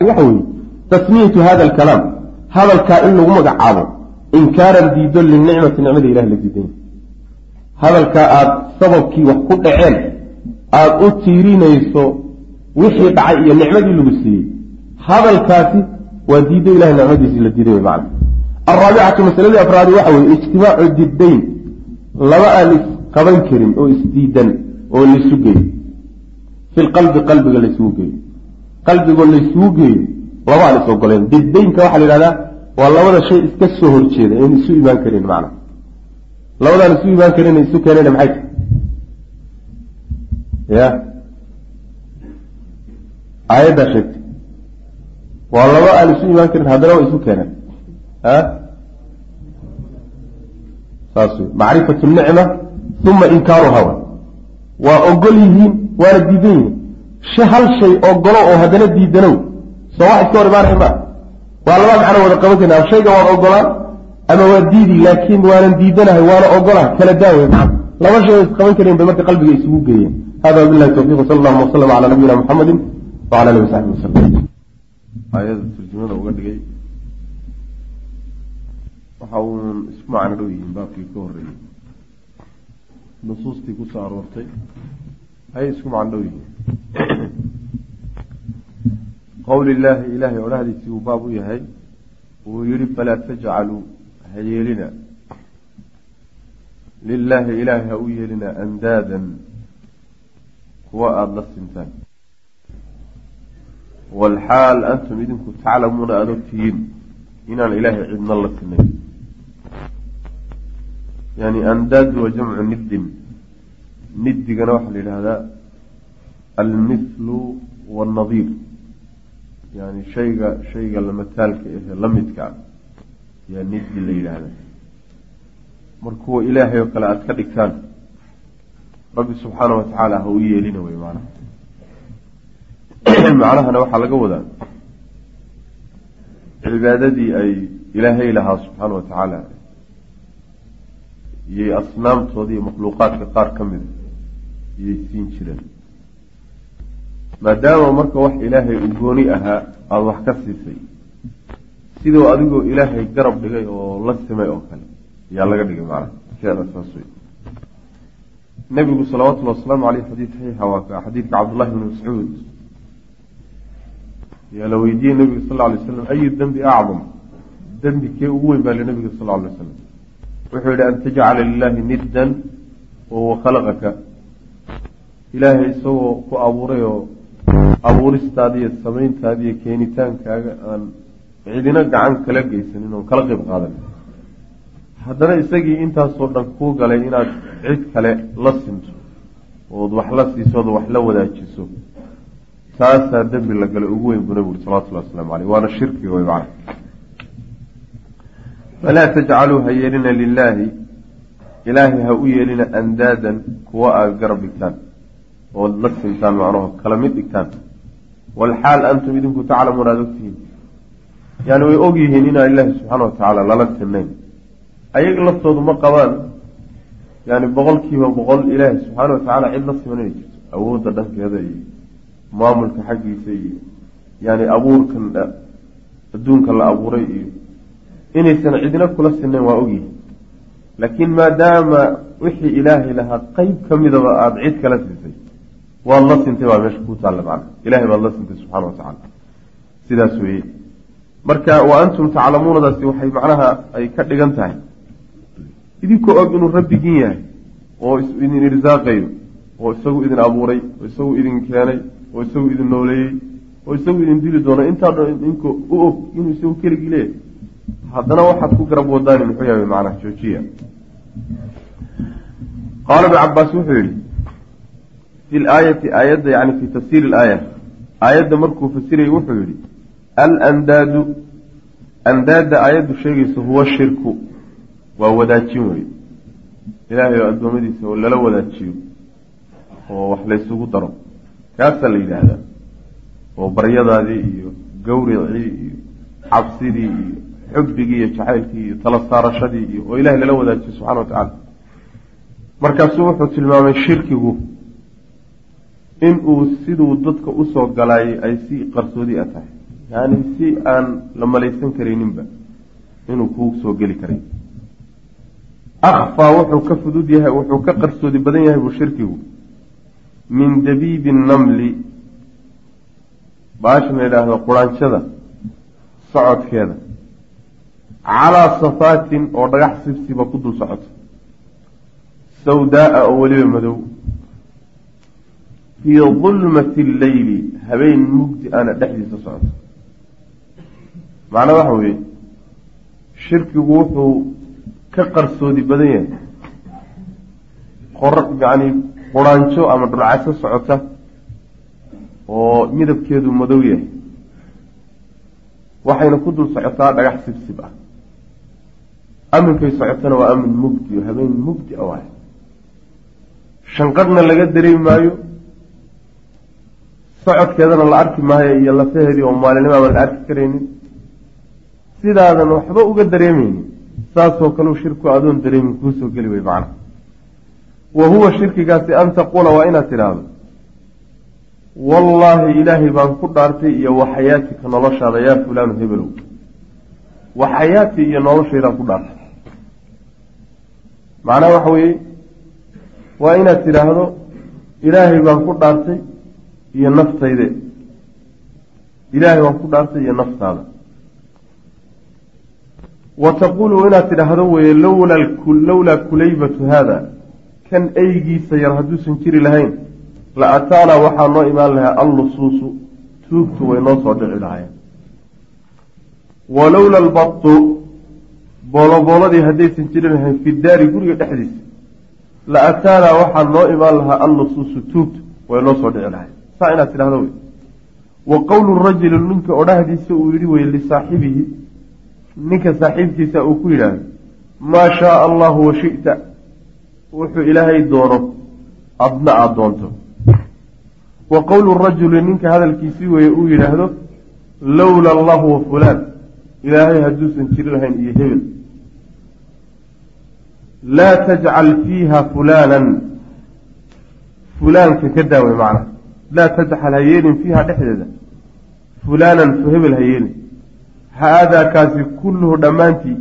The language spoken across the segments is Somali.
waxa weye tasmiyatu hada alkalaam hadalkaa in lagu magacaabo inkaaran diido linicmati nicmada ilahi la diiday. Hadalkaa aada sababkii wax ku dhaceen aada u tiirinayso wixii dhacay iyo nicmadii lagu siiyey hadalkaasi waa diiddo ilahay nicmadiisii la diiday wey macana alraabicatu masaladii afraadi waxa weye ijtimaacu diddayn laba aan isqaban karin oo isdiidan oo laysu fi lqalbi qalbiga laysugu geeyo qalbigoo laysugu geeyo laba aan is ogoleen diddaynka waxaa la yidhahdaa waa labada shay iska soo horjeeda en isu imaan karin macna. Labadaan isu imaan karin isu keenayna maxay? Tahay ya. Aayaddaa sheegtay. Waa laba aan isu imaan karin haddana waa isu keeneen. A saas wey macrifatu nicma uma inkaaruha wa waa ogol yihiin waana diidan yihiin hal shay ogolo oo haddana diidanow soo wax iska hor imaanaya maa waa laba macno wada qaban karna shayga waad ogolaan ama waa diidi laakiin waanan diidanahay waana ogolahay kala daawey maa laba shay isqaban karin bay marka qalbiga isugu geeyeen. Hada wabilahi tawfiq sal allahuma wasalam cala nabiyina muxamadi wala alihi wasaxbi wasalam aayada turjumada uga dhigay. Waxa uun isku macno dhow yihiin baabkii ka horeeyey nusuustii ku soo aroortay ayay isku macno dhow yihiin. Qowl illaahi ilaahay odhahdiisii uu baab u yahay wuu yihi falaa tajcaluu ha yeelina. Lilaahi ilaahay ha u yeelina andaadan kuwa aada la sintaan. Walxaal antum idinku taclamuuna aada ogtihiin inaan ilaahay cidna la sinayn yani andaadu waa jamcu niddin niddigana waxaa la yidhaahdaa almithlu wannadiir yani shayga shayga lamataalka ehe la midka ah yaa niddi la yidhaahda mar kuwa ilaahay oo kale aada ka dhigtaan rabbi subxaana wa tacaala ha u yeelina wey macnaha. Macnahana waxaa laga wadaa cibaadadii ay ilaahay lahaa subxaana wa tacaala iyo makhluuqaadka qaar ka mida iyay siin jireen maadaama marka wax ilaahay u gooni ahaa aada wax ka siisay sidoo adigoo ilaahay garab dhigay oo la simay oo kale ayaa laga dhigay macnaha. Nabigu salawatullhi wasalaamu aleyh xadiid saxiixa waa ka xadiidka cabdullahi bni mascuud. Yaa la weydiiyey nabiga sal alay slam ayu dembi acdam dembi kee ugu weyn baa li nabiga sal lla alay slam wuxuu yihi an tajcala lilaahi niddan wahuwa khalaqaka ilaahay isagoo ku abuuray oo abuuristaada iyo samayntaada iyo keenitaankaaga aan cidina gacan kala geysanin oon kala qeyb qaadan haddana isagii intaasoo dhan kuu galay inaad cid kale la sinto ood wax la siiso ood wax la wadaajiso taasaa dembi la galay ugu weyn buu nabigu salawatullahi waslamu caleyh waana shirkiga wey macana falaa tajcaluu ha yeelina lilaahi ilaahay ha u yeelina andaadan kuwa aad garab dhigtaan ood la sintaan macnaho kala mid dhigtaan walxaal antum idinku taclamuun aada ogtihiin. Yani way og yihiin inaan ilaahi subxaana watacaala lala sinayn ayaga laftoodu ma qabaan yani boqolkiiba boqol ilaahi subxaana watacaala cid la siman inay jirto. Awoodda dhankeeda iyo maamulka xaggiisa iyo yani abuurkan adduunka la abuuray iyo inaysan cidina kula sinayn waa ogyihiin laakiin maadaama wixii ilaahay lahaa qeyb ka midaba aada cid kala siisay waad la sintay baa meesha ku taalla macna ilahay baad la sintay subxana wa tacaala sidaas weeye marka wa antum taclamuunadaasi waxay macnaha ay ka dhigan tahay idinkoo og inuu rabbigin yahay oo idin irsaaqayo oo isagu idin abuuray oo isagu idin keenay oo isagu idin nooleeyey oo isagu idin dili doono intaa idinka u og inuu isagu keligii leeyahay haddana waxaad ku garab wadaani muxuu yahay macnaha joojiya qaala ibnu cabaas wuxuu yihi fi laayati aayadda yani fi tafsiiri ilaaya aayadda markuu fasirayay wuxuu yihi alandaadu andaadda aayaddu sheegaysa huwa shirku. Waa wadaajin wey ilaahay oo addoommadiisa oo lala wadaajiyo oo wax laysugu daro. Kaasaa la yidhaahdaa oo baryadaadii iyo gawricii iyo cabsidii iyo xubbigii iyo jacaylkii iyo tala saarashadii iyo oo ilahay lala wadaajiyo subxana wa tacaala. Markaasuu wuxuu tilmaamay shirkigu inuu siduu dadka u soo galaayay ay si qarsoodi a tahay. Yani si aan la malaysan karayninba inuu kuu soo geli karay. Akfaa wuxuu ka fudud yahay wuxuu ka qarsoodi badan yahay buu shirkigu. Min dabiibi namli baashan la yidhaahdo quraanshada socodkeeda. Calaa safaatin oo dhagax sibsiba ku dul socoto sawdaaa oo weliba madow fii dulmati alleyli habeen mugdi ana dhexdiisa socoto. Macnaa waxa weeye shirkigu wuxuu ka qarsoodi badan yahay. Qor yacni quraanjo ama dhulcaso socota oo midabkeedu madow yahay. Waxayna ku dul socotaa dhagax sibsib ah. Aminkay socotana waa amin mugdi habeen mugdi a waay. Shanqarhna laga dareemi maayo socodkeedana la arki maayo iyo lafaheedii oo maalinimo aan la arki karaynin sidaadan waxba uga dareemaynin saasoo kaleu shirku adoon dareemin kuusoo geli wey macna. Wa huwa shirkigaasi an taquula waa inaad tidhaahdo wallaahi ilaahay baan ku dhaartay iyo waxayaatika noloshaada yaa fulaanu hebelow waxayaati iyo noloshaydaan ku dhaartay. Macnaha waxa weeye waa inaad tidhaahdo ilaahay baan ku dhaartay iyo naftayde ilaahay baan ku dhaartay iyo naftaada. Wa taquulu inaad tidhaahdo weye lowlaa kulaybatu haada. Kan eygiisa yar hadduusan jiri lahayn la ataanaa waxaa noo imaan lahaa allusuusu tuugtu way noo soo dhici lahayen walowla albatu boolobooladii haddaysan jiri lahayn fi daari guriga dhexdiisa la ataanaa waxaa noo imaan lahaa allusuusu tuugtu way noo soo dhici lahayen saa inaad tidhahdo wey wa qowlu rajuli ninka odhahdiisa uu yidhi weye lisaaxibihi. Ninka saaxiibkiisa uu ku yidhaahdo maa shaaa allahu wa shita. Wuxuu ilaahay doono adna aada doonto. Wa qowlu rajuli ninka hadalkiisii weeye uu yidhaahdo lowla allahu wa fulaan. Ilaahay hadduusan jiri lahayn iyo hebel. Laa tajcal fiiha fulaanan. Fulaanka ka daaway macna laa tajcal ha yeelin fiiha dhexdeeda. Fulaanan fu hebel ha yeelin haadaa kaasi kulluhu dhammaantii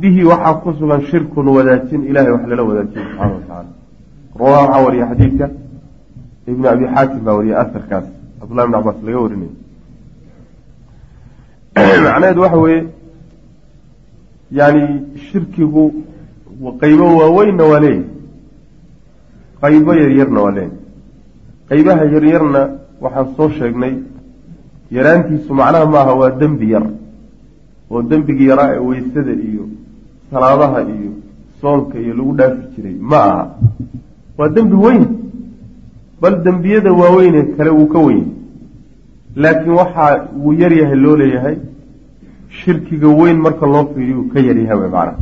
bihi waxaa ku sugan shirkun wadaajin ilahay wax lala wadaajin subxaana wa tacaala. Rawaa waxaa wariya xadiidka ibn abi xaakim baa wariya asarkaas cabdullahi ibn cabaas laga warinay macnaheedu waxa weeye yani shirkigu qaybo waaweynna waa leeyahy qaybo yaryarna waa leeyahy qaybaha yaryarna waxaan soo sheegnay yaraantiisu macnaha maaha waa dembi yar oo dembigii yaraa ee weysada iyo salaadaha iyo soonka iyo lagu dhaafi jiray ma aha. Waa dembi weyn bal dembiyada waaweyne kale wuu ka weyn. Laakiin waxaa wuu yaryahay loo leeyahay shirkiga weyn marka loo fiiriyu ka yaryahay macnaha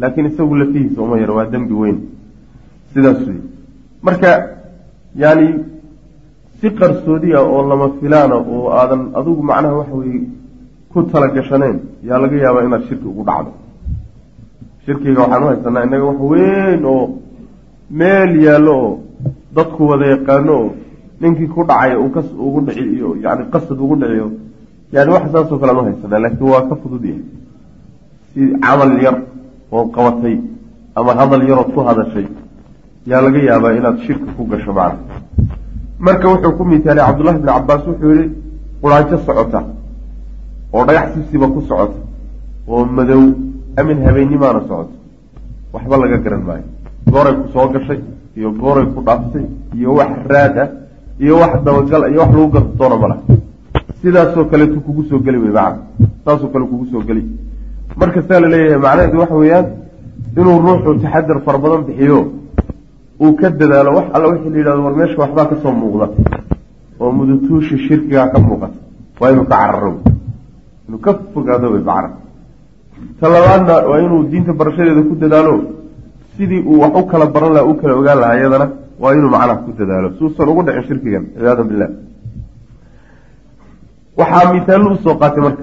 laakiin isagu lafihiisa uma yar waa dembi weyn. Sidaas marka yani si qarsoodi ah oo lama filaana oo aadan adigu macnaha waxa weye ku talagashanayn yaa laga yaabaa inaad shirki ugu dhacdo. Shirkiga waxaan u haysanaa innaga wax weyn oo meel yaallo oo dadku wada yaqaano oo ninkii ku dhacay uu kas ugu dhici yani qasad ugu dhiciyo yani wax saasoo kale aan u haysanaa laakiin waa ka fudud yahay. Si camal yar oo qabatay ama hadal yarood ku hadashay yaa laga yaabaa inaad shirki ku gasho macna marka wuxuu ku mitaalay cabdullahi bn cabaas wuxuu yihi quraanjo socota oo dhagax sibsiba ku socota oo madow amin habeennimaana socoto waxba laga garan maayo. Gooray ku soo gashay iyo gooray ku dhaaftay iyo wax raad ah iyo wax dabagal iyo wax lagu garto doona ma sidaasoo kaleetu kugu soo geli wey macna saasoo kale kugu soo geli. Marka saa la leeyahay macnaheedu waxa weeyaan inuu ruuxu taxadar fara badan bixiyo uu ka dadaalo wax alla wixii la yidhahdo war meesha waxbaa ka soo muuqda oo mudutuushi shirkigaa ka muuqata waa inuu ka cararo. Inuu ka fogaado wey macna ta waa inuu diinta barashadeeda ku dadaalo. Sidii uu wax u kala baran laha u kala ogaan lahaa iyadana waa inuu macnaha ku dadaalo. Suusan ugu dhicin shirkigan ciyaada billah waxaa mitaallo u soo qaatay marka.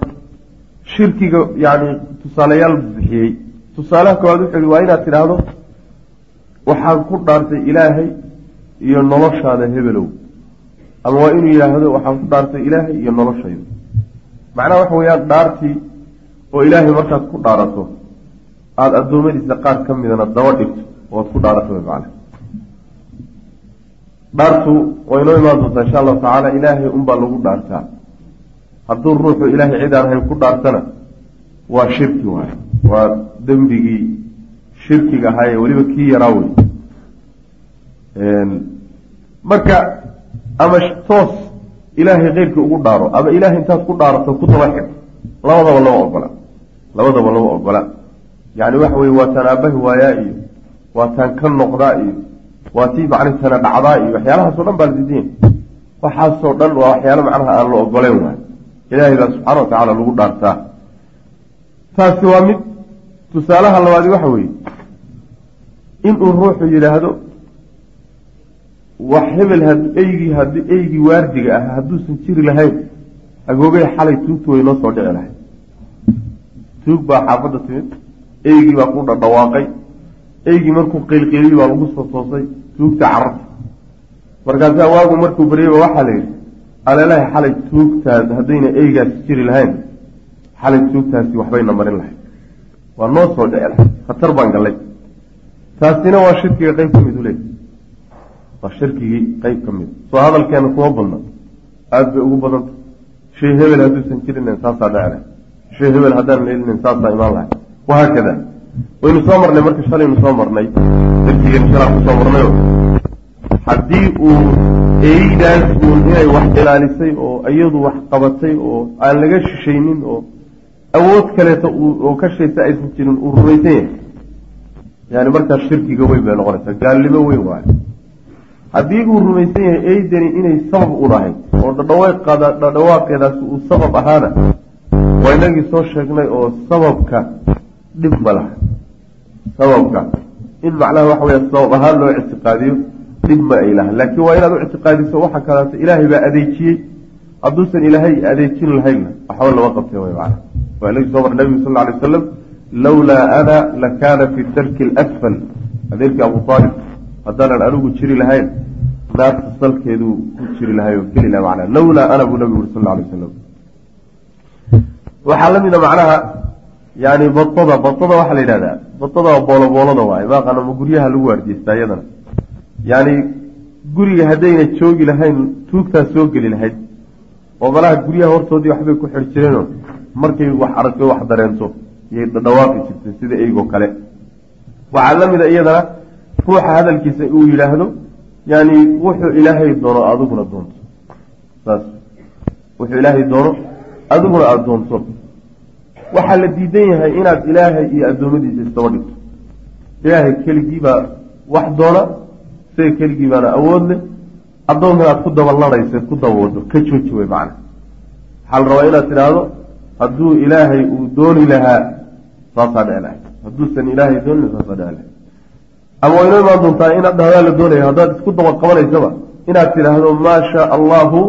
Shirkiga yani tusaalayaal bixiyey. Tusaalaha koowaad wuxuu yihi waa inaad tidhaahdo waxaan ku dhaartay ilaahay iyo noloshaada hebelow. Ama waa inuu yidhaahdo waxaan ku dhaartay ilaahay iyo noloshayda. Macnaha waxa weeyaan dhaartii oo ilaahay markaad ku dhaarato aada addoommadiisa qaar ka midana daba dhigto oad ku dhaarato way macana dhaartu way noo imaan doontaa insha allahu tacaala ilaahay unbaa lagu dhaartaa. Hadduu ruuxu ilaahay cid aan ahayn ku dhaartana waa shirki waay waa dembigii shirkiga ahaa ee weliba kii yaraa wey marka ama toos ilaahay keyrkii ugu dhaaro ama ilahay intaad ku dhaarato ku daba xidh labadaba lama ogola. Labadaba lama ogola. Yani waxa weye waa taan aabahi waayaa iyo waa taan ka noqdaa iyo waa tii macnitana dhacdaa iyo waxyaalahaasoo dhan baa la diidanya waxaasoo dhan waa waxyaalo macnaha aan la ogoleyn waay. Ilaahay baa subxaana watacaala lagu dhaartaa. Taasi waa mid tusaalaha labaadi waxa weeye inuu ruuxu yidhaahdo wax hebel eygii haddii eygii waardiga ah hadduusan jiri lahayn agoogay xalay tuugtu way noo soo dhici lahay tuug baa xaafadda timid eygii baa ku dhadhawaaqay eygii markuu qeylqeeliyi baa lagu soo toosay tuugta cararta markaasaa waagu markuu baryayba waxaa la yidhi aleelahay xalay tuugtaas haddayna eygaasi jiri lahayn xalay tuugtaasi waxbayna marin lahay waa noo soo dhici lahay khatar baan gallay taasina waa shirkiga qeyb ka mid u leey waa shirkigii qeyb ka mid. Soo hadalkeena kuma badna. Aada bay ugu badanta shay hebel hadduusan jirinen saasaa dhici lahay shay hebel haddaan leelinen saasaa imaan lahay. Wahaakada waynu soo marnay marka shalaynu soo marnay. Darsigeenu shalaa ku soo marnayo haddii uu eydaas uun inay wax ilaalisay oo iyadu wax qabatay oo aan laga shishaynin oo awood kaleeto oo ka shaysa aysan jirin uu rumaysan yahay yani markaas shirkiga weyn bay noqonaysaa gaalnimo weyn waayo haddii uu rumaysan yahay eydani inay sabab u lahayd oo dhadhawaaqada dhadhawaaqeedaasi uu sabab ahaana waa inagii soo sheegnay oo sababka dhib ma laha. Sababka in macnaha waxa weya sabab ahaan loo ictiqaadiyo dhib ma ay laha. Laakiin waa inaad u ictiqaadiso waxa kaleeto ilaahay baa adeejiyey. Hadduusan ilaahay adeejin lahaynna waxba lama qabtay way macana waa inagii soo mar nabigu sal lla alay wasalam lawlaa ana lakaana fi darki alasfal adeerkii abu aalib haddaanan anigu jiri lahayn naarta salkeeduu ku jiri lahay oo geli laha macnaa lawlaa ana buu nabigu uri sal lla alay wasalam waxaa la mida macnaha yani badada badada waxaa la yidhahdaa badada waa booloboolada waaye maaqana ma guryaha lagu waardiyeystaa iyadana yani guriga haddayna joogi lahayn tuugtaa soo geli lahayd oo malaha guryaha hortoodii waxbay ku xidh jireenoo markay wax aragto wax dareento iyay dhawaaqi jirtay sida eygoo kale. Waxaa la mida iyadana ruuxa hadalkiisa uu yidhaahdo yani wuxuu ilaahay doono adiguna doonto. Saas. Wuxuu ilaahay doono adiguna aada doonto. Waxaa la diidan yahay inaad ilaahay iyo addoommadiisa isdaba dhigto. Ilaahay keligii baa wax doona isaga keligii baana awood leh. Addoonkan aad ku dabaladhaysa ku dabawado ka jooji wey macana waxaa la rabaa inaad tidhaahdo hadduu ilaahay uu dooni lahaa saasaa dhici lahay hadduusan ilaahay doonin saasaa dhici lahay ama waa inoo imaan doontaa inaad dhahdaa la doonaya haddaad isku daba qabanaysaba inaad tidhaahdo maa shaa allahu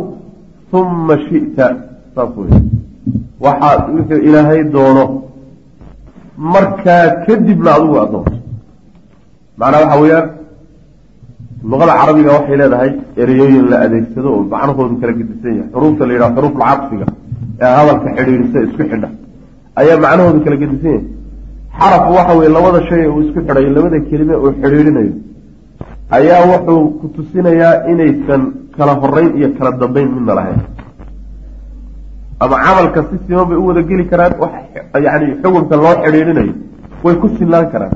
uma shita. Saas wey waxaad wuxuu ilaahay doono markaa kadibna adigu adoonto macnaa waxa weeyaan luqada carabiga waxay leedahay ereyooyin la adeegsado oo macnahoodu kala gedisan yahay. Xuruufta la yidhaha xuruuf lcadfiga ee hadalka xidhiidhisa isku xidha ayaa macnahoodu kala gedisan yahay xaraf waxa weye labada shay uu isku xidhayo labada kelime uu xidhiidhinayo ayaa wuxuu ku tusinayaa inaysan kala horeyn iyo kala dambeyn midna lahayn. Ama camalka si siman bay u wada geli karaan yani xukunka loo xidhiidhinayo way ku sinlaan karaan.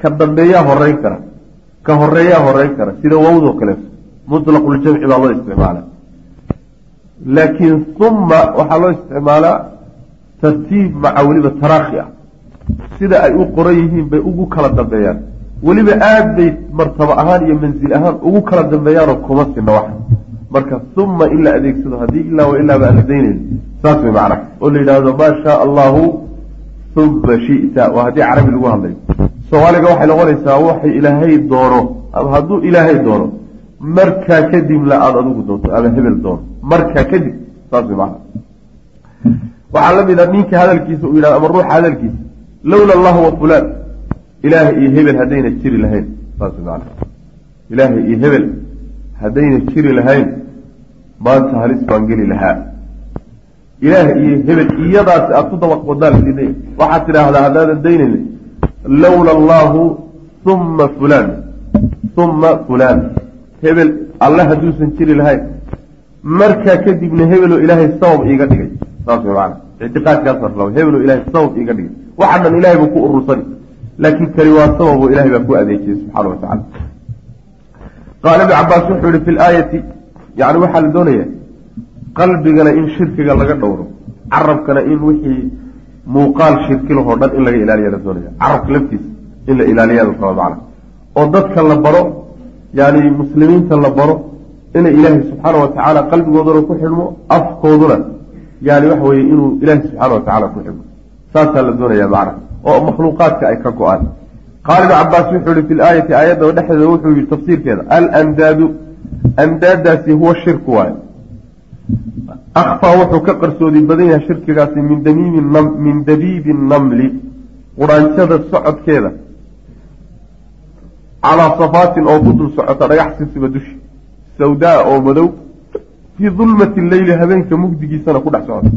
Ka dambeeyaa horeyn kara ka horeeyaa horeyn kara sida wawdoo kaleeto mutlaqul-jamci baa loo isticmaala laakiin uma waxaa loo isticmaalaa tartiib maca weliba taraakhi ah. Sida ay u qoran yihiin bay ugu kala dambeeyaan. Weliba aada bay martabo ahaan iyo mansil ahaan ugu kala dambeeyaanoo kuma sina wax. Marka uma in la adeegsado haddii ilaa wa ilaaba aan la saas way macna. Oo la yidhaahdo maa shaa allahu uma shita. Waa haddii carabi lagu hadlayo soomaaliga waxay noqonaysaa waxay ilaahay doono. Ama hadduu ilaahay doono markaa kadibna aada adigu doonto ama hebel doono. Markaa kadib saas way macna waxaa la mid a ninka hadalkiisa uu yidhahdo ama ruuxa hadalkiisa. Lowla allahu wa fulaan. Ilaahay iyo hebel haddayna jiri lahayn. Saas way macna ilaahay iyo hebel haddayna jiri lahayn. Maanta halis baan geli lahaa. Ilaah iyo hebel iyadaasi aada ku dabaq wadaan diiday waxaad tidhaahdaa haddaadan daynayna lowla allahu uma fulaan. Uma fulaan. Hebel alle hadduusan jiri lahayn. Markaa kadibna hebeloo ilaahay sabab iiga dhigay saas way sabab iiga dhigay. Waxa dhan ilahay qalbigana in shirkiga laga dhowro carabkana in wixii muuqaal shirki lahoo dhan in laga ilaaliya la la baro yani la baro inay ilaahay subxaana yani waxa weye inuu ilaahay subxaana wa tacala ku xidhmo saasaa la doonaya macna oo makhluuqaadka ay ka go'aan. Qaala ibn cabaas wuxuu yihi fi laayati aayadda dhexdeeda wuxuu yihi tafsiirkeeda alandaadu andaadaasi huwa shirku waaye. Akfaa wuxuu ka qarsoodi badan yahay shirkigaasi min damiimi min dabiibi namli quraanjada socodkeeda. Calaa safaatin oo ku dul socota dhagax sisiba dushi. Sawdaa oo madow fii dulmati leyli habeenka mugdigiisana ku dhex socota.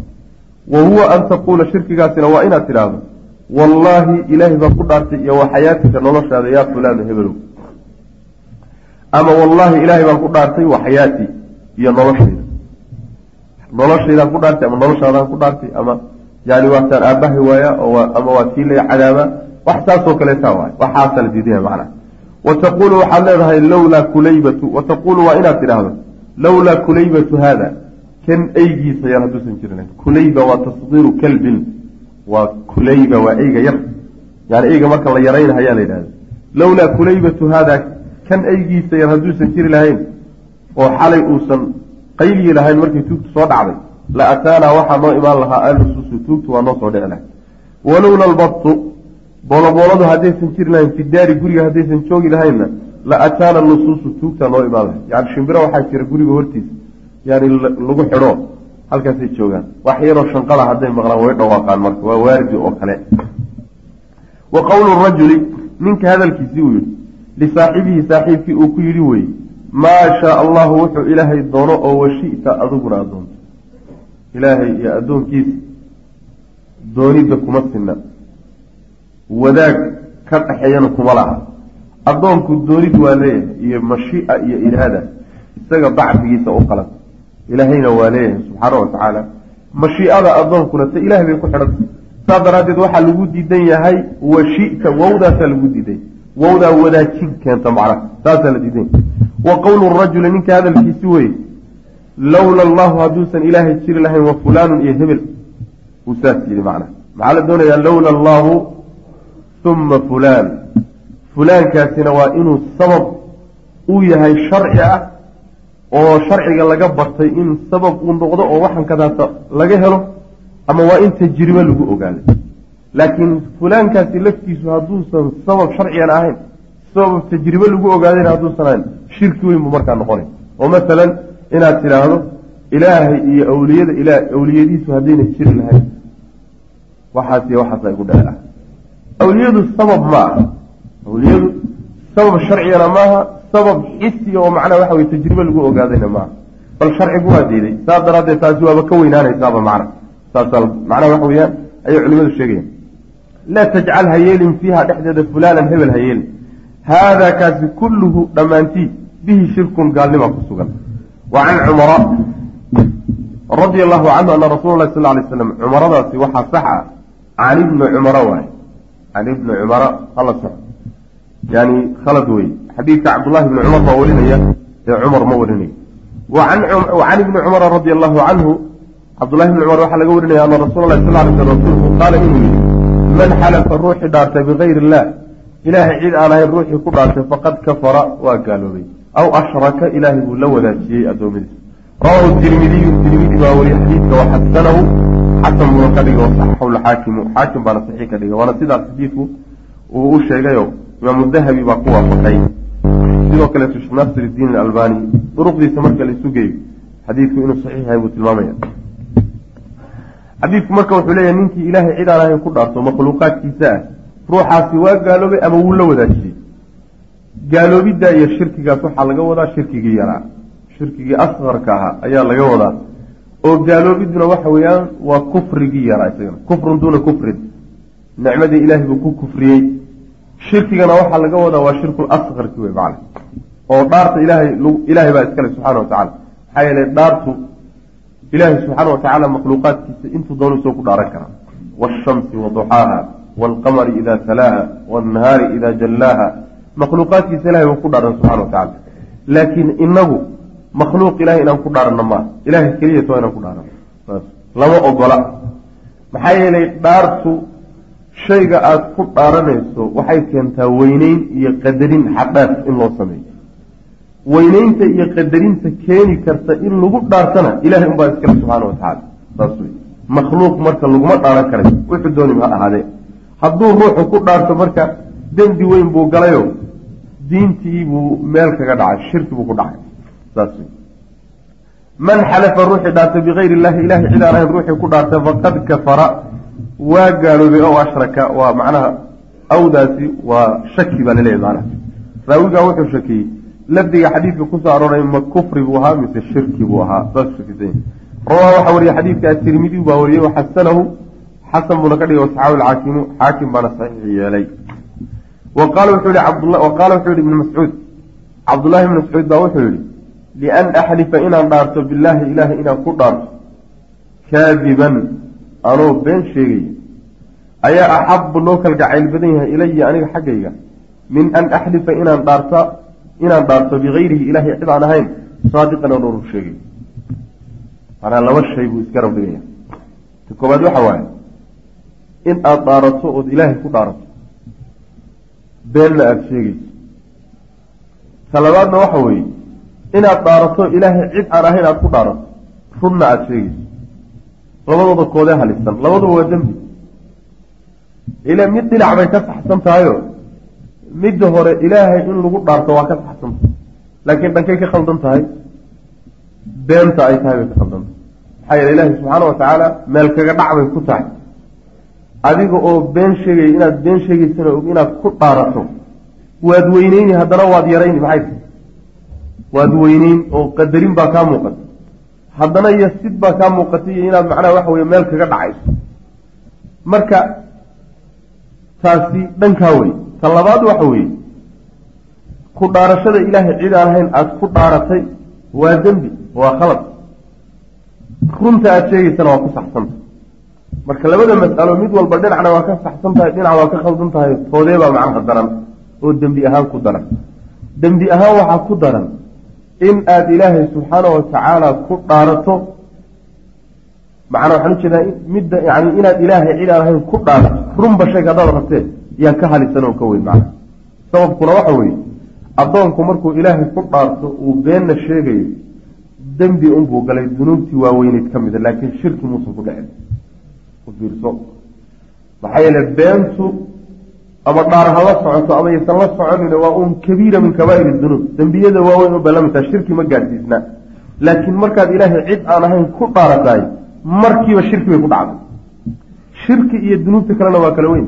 Wa huwa an taquula shirkigaasina waa inaad tidhaahdo wallaahi ilaahay baa ku dhaartay iyo wa noloshaada yaa fulaana hebelow ama wallaahi ilaahay baan ku dhaartay wa xayaati iyo noloshayda. Noloshaydaan ku dhaartay ama noloshaadaan ku dhaartay ama yani waataan aabahay waaya ama waa tii lay cadaabaa wax saasoo kaleetaa waay waxaasaa la diidaya macnaha. Wa taquulu waxaad leedahay lowlaa kulaybatu wa taquulu waa inaad tidhaahdo lowlaa kulaybatu haada kan eygiisa yar hadduusan jirin kulayba waa tasdiiru kalbin waa kulayba waa eyga yar yani eyga marka la yaraynahayaa la yidhahda lowlaa kulaybatu haada kan eygiisa yar hadduusan jiri lahayn oo xalay uusan qayliyi lahayn markay tuugtu soo dhacday la ataanaa waxaa noo imaan lahaa alususu tuugtu waa noo soo dhici lahay walowla albatu boolobooladu haddaysan jiri lahayn fi daari guriga haddaysan joogi lahaynna la ataana nusuusu tuugtaa noo imaan lahay yani shimbiro waxaa jira guriga hortiisa yani lagu xidho halkaasay joogaan. Wax yaroo shanqada hadday maqlaan way dhawaaqaan marka waa waardi oo kale. Wa qowlu rajuli ninka hadalkiisii uu yihi lisaaxibihi saaxiibkii uu ku yidhi weye maa shaa allahu wuxuu ilaahay doono oo washita adiguna addoonto. Ilaahay iyo addoonkiisa doonidda kuma sinna. Wadaag ka dhaxeeyana kuma laha addoonku doonid waa leeyahay iyo mashii'a iyo iraada. Isaga bacfigiisa u qalan ilaahayna waa leeyahay subxaana wa tacaala mashiicada addoonkuna se ilahay bay ku xidhanta saas daraaddeed waxaa lagu diidan yahay washita wowdaasaa lagu diidan wowdaa wadaajin keenta macnaha saasaa la diidan yahay wa qowlu rajuli ninka hadalkiisi weye lowla allahu hadduusan ilaahay jiri lahayn wa fulaanun iyo hebel. Uu saas yidhi macnaha maxaa la doonayaa? Lowla allahu uma fulaan fulaankaasina waa inuu sabab uu yahay sharci ah oo sharciga laga bartay in sabab uu noqdo oo waxankadaasa laga helo ama waa in tajribe lagu ogaaday laakiin fulaankaasi laftiisu hadduusan sabab sharcigan ahayn sabab tajribe lagu ogaadayna hadduusan ahayn shirki weyn buu markaa noqonay. Oo masalan inaad tidhaahdo ilaahay iyo awliyada ila awliyadiisu haddayna jiri lahayn waxaas iyo waxaasa igu dhece ah awliyadu sabab ma aha awliyadu sabab sharcigana maaha sabab xisiya oo macnaha waxa weye tajribe lagu ogaadayna maaha bal sharcigu waa diiday. Saas daraaddeed taasi waaba ka weynaanaysaaba macna. Saasa macnaha waxa weeyaan ayay culimadu sheegayaan. Laa tajcal ha yeelin fiiha dhexdeeda fulaanan hebel ha yeelin haadaa kaasi kulluhu dhammaantii bihi shirkun gaalnima ku sugan. Wa can cumara radia allahu canhu ana rasuula lahi sal lay slam cumaradaasi waxaa sax ah. Can ibni cumara waay can ibni cumara hala soco yani khalad wey xadiidka cabdullahi ibni cumar baa warinaya ee cumar ma warinayo wa can ibni cumara radia allahu canhu cabdullahi ibni cumar waxaa laga warinaya ana rasuula lahi sal lay slam rasuulku qaala inuu yihi man xalafa ruuxi dhaartay bigayr illah ilaahay cid aan ahayn ruuxii ku dhaartay faqad kafara waa gaaloobay. Aw ashraka ilaahay buu la wadaajiyey addoommadiisa. Rawahu tirmidiyu tirmidi baa wariye xadiidka waxasanahu xasan buuna ka dhigay wasaxaxu lxaakimu xaakim baana saxiix ka dhigay waana sidaas xadiidku uu u sheegayo imaamu dahabi baa ku waafaqay. Sidoo kaleeto sheekh naasir iddiin albani duruqdiisa marka la isu geeyo xadiidku inuu saxiix yahay buu tilmaamaya xadiidku marka wuxuu leeyahay ninkii ilaahay cid aan ahayn ku dhaarto makhluuqaadkiisa ah ruuxaasi waa gaaloobay ama wuu la wadaajiyey gaaloobiddaa iyo shirkigaas waxaa laga wadaa shirkigii yaraa. Shirkigii asqarka ahaa ayaa laga wadaa. Oo gaaloobiduna waxa weeyaan waa kufrigii yaraa isagana kufrun duuna kufrin. Nicmadii ilaahay buu ku kufriyey shirkigana waxaa laga wadaa waa shirkul askarki wey macana oo dhaarta ilaahay ilaahay baa iskale subxana wa tacala maxaa yeelay dhaartu ilaahay subxaana wa makhluuqaadkiisa intuu isoo ku dhaaran karaa. waashamsi wa duxaaha waalqamari ida talaaha waannahaari ida jallaaha. makhluuqaadkiisa ilahay buu ku dhaaran subxana wa tacala laakiin inagu makhluuq ilahay inaan ku dhaaranno maaha ilahay keliyata waa inaan ku dhaaranno lama ogola maxaa yeelay dhaartu shayga aada ku dhaaranayso waxay keentaa weyneyn iyo qadarin xadhaaf in loo sameeyo. Weyneynta iyo qadarinta keeni karta in lagu dhaartana ilahay unbaa iskale subxaana wa tacaala. Saas wey makhluuq marka laguma dhaaran karay wuxuu doonim ha ahaadee. Hadduu ruuxu ku dhaarto marka dembi weyn buu galayo diintii buu meel kaga dhacay shirki buu ku dhacay. Saas wey man xalafa ruuxii dhaartay bikayri illahi ilahay cid aan ahayn ruuxii ku dhaartay faqad kafara waa gaaloobay ow ashraka waa macnaha awdaasi waa shaki baa laleeyahy macnaha. Raawigaa wuxuu shakiyey lafdiga xadiidka ku soo arooray ma kufri buu ahaa mise shirki buu ahaa? Saas shakisay. Rawaa waxaa wariyey xadiidka atirmidiy baa wariyey waxasanahu xasan buuna ka dhigay wasaxaabi lxaakimu xaakim baana saxiix yeelay. Wa qaala wuxuu yihi cabd wa qaala wuxuu yihi ibn mascuud. Cabdullahi ibn mascuud baa wuxuu yihi lian axlifa inaan dhaarto billaahi ilaahay inaan ku dhaarto kaadiban anoo been sheegaya ayaa axabu loo kalgacayl badan yahay ilaya aniga xaggayga. Min an axlifa inaan dhaarta inaan dhaarto bikayrihi ilaahay cid aan ahayn saadiqan oo rur sheegay. Manaa laba shay buu iska rab dhigaya. Ta koobaad waxa waaye in aada dhaarato ood ilaahay ku dhaarato. Beenna aada sheegayso ta labaadna waxa weeye inaad dhaarato ilaahay cid aan ahayn aada ku dhaarato. Runna aada sheegayso labadooda koodee halisan labaduba waa dembi ila mid dhinac bay ka saxsan tahayo midda hore ilaahay in lagu dhaarto waa ka saxsan tahay laakiin dhankay ka khaldan tahay beenta ay tahay bay ka khaldan tahay maxaa yeele ilaahay subxaana wa tacaala meel kaga dhac bay ku tahay. Adiga oo been sheegaya inaad been sheegaysana og inaad ku dhaarato. Waad weyneyni haddana waad yarayni maxay tahay? Waad weyneyn oo qadarin baa kaa muuqata haddana iyo sid baa kaa muuqatay iyo inaad macnaha waxa weye meel kaga dhacayso. Marka taasi dhankaa wey ta labaad waxa weeye ku dhaarashada ilaahay cid aan ahayn aada ku dhaaratay waa dembi waa khalad. Runta aada sheegaysana waa ku saxsanta marka labada mas'alo mid walba dhinacna waa ka saxsan tahay dhinac waa ka khaldan tahay toodee baa macnaha daran oo dembi ahaan ku daran. Dembi ahaan waxaa ku daran in aada ilaahay subxaana wa tacaala ku dhaarato macnaa waxaan u jeedaa midda yani inaad ilaahay cid aan ahayn ku dhaarato runba sheeg haddaad rabtee yaan ka halisan oo ka weyn macna sababkuna waxa weeye addoonku markuu ilaahay ku dhaarto uu beenna sheegayo dembi unbuu galay dunuubtii waaweyneyd ka mida laakiin shirki muusan ku dhicin u fiirso. Maxaa yeele beentu ama dhaar ha la socoto ama yaysan la soconin waa un kabiira min kabaa'ir dunuub. Dembiyada waaweyn u ballamata shirki ma gaadhsiisna. Laakiin markaad ilaahay cid aan ahayn ku dhaarataay markiiba shirki bay ku dhacday. Shirki iyo dunuubta kalena waa kala weyn.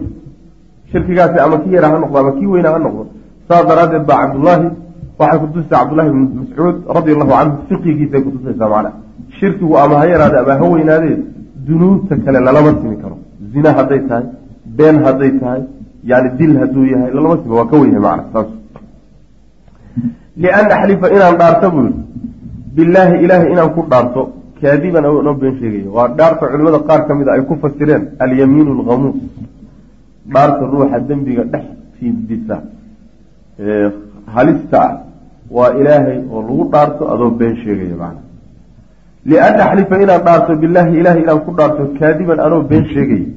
Shirkigaasi ama kii yara ha noqdo ama kii weyna ha noqdo saas daraaddeed baa cabdullaahi waxay kutusaysaa cabdullahi bn mascuud radia allahu canhu fiqigiisay kutusaysaa macna. Shirkigu ama ha yaraade ama ha weynaadee dunuubta kale lalama simi karo. Zina hadday tahay been hadday tahay yani dil hadduu yahay lalama simi waa ka wen yahay macna lian axlifa inaan dhaarto buu billaahi ilaahay inaan ku dhaarto kaadiban noo been sheegayo waa dhaarta culimada qaar ka mid a ay ku fasireen alyamiinu alkhamuus dhaarta ruuxa dembiga dhex fiidisa. Halista ah. Waa ilaahay oo lagu dhaarto adoo been sheegaya macna. Lian axlifa inaan dhaarto billaahi ilahay inaan ku dhaarto kaadiban anoo been sheegaya.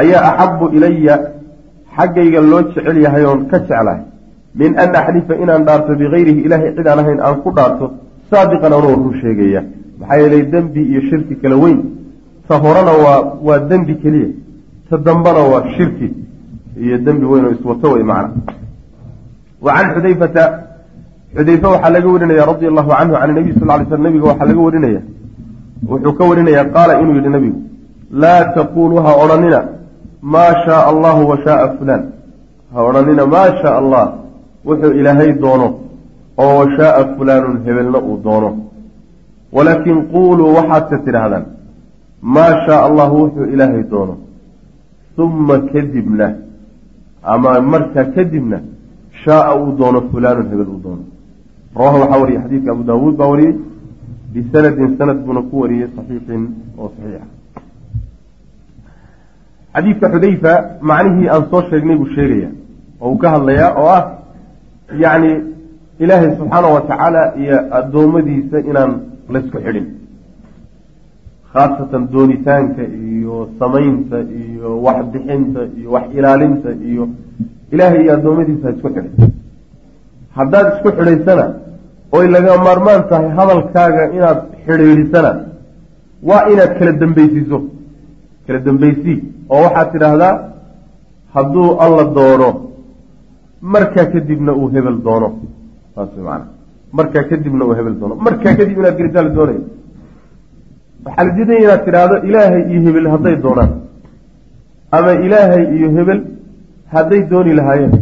Ayaa axabu ilaya xaggayga loo jecel yahay oon ka jeclahay min an axlifa inaan dhaarto bikayrihi ilaahay cid aan ahayn aan ku dhaarto saadiqan anoo run sheegaya maxaa yeelay dembi iyo shirki kala weyn ta horena waa waa dembi keliya ta dambana waa shirki iyo dembi weyn oo iswato wey macna. Wa can xudayfata xudayfe waxaa laga warinaya radia allahu canhu can nabiy sal ly sl nabiga waxaa laga warinaya wuxuu ka warinaya qaala inuu yihi nabigu laa taquluu ha odhanina maa shaaa allahu wa shaaa fulaan ha odhanina maa shaaa allah wuxuu ilaahay doono oo wa shaaa fulaanun hebelna uu doono. Walaakin quuluu waxaadka tidhaahdaan maa shaa allahu wuxuu ilaahay doono. Uma kadibna ama markaa kadibna shaaa uu doono fulaanun hebel uu doono. Rawaha waxaa wariyey xadiidka abu daawuud baa wariyey bisanadin sanad buuna ku wariyey saxiixin oo saxiixa xadiidka xudayfa macnihii aan soo sheegnay buu sheegaya oo uu ka hadlayaa oo ah yacni ilaahay subxaana wa tacaala iyo addoommadiisa inaan laysku xidhin. Khaasatan doonitaanka iyo samaynta iyo waxbixinta iyo wax ilaalinta iyo ilaahay iyo addoommadiisa isku xidhay. Haddaad isku xidhaysana oy laga maarmaan tahay hadalkaaga inaad xidhiidhisana waa inaad kala dambeysiiso kala dambeysii oo waxaad tidhaahdaa hadduu alla doono markaa kadibna uu hebel doono. Saas maana markaa kadibna uu hebel doono. Markaa kadib inaad gelisaa la doonaya waxaa la diidaya inaad tidhaahdo ilaahay iyo hebel hadday doonaan. Ama ilaahay iyo hebel hadday dooni lahaayeen.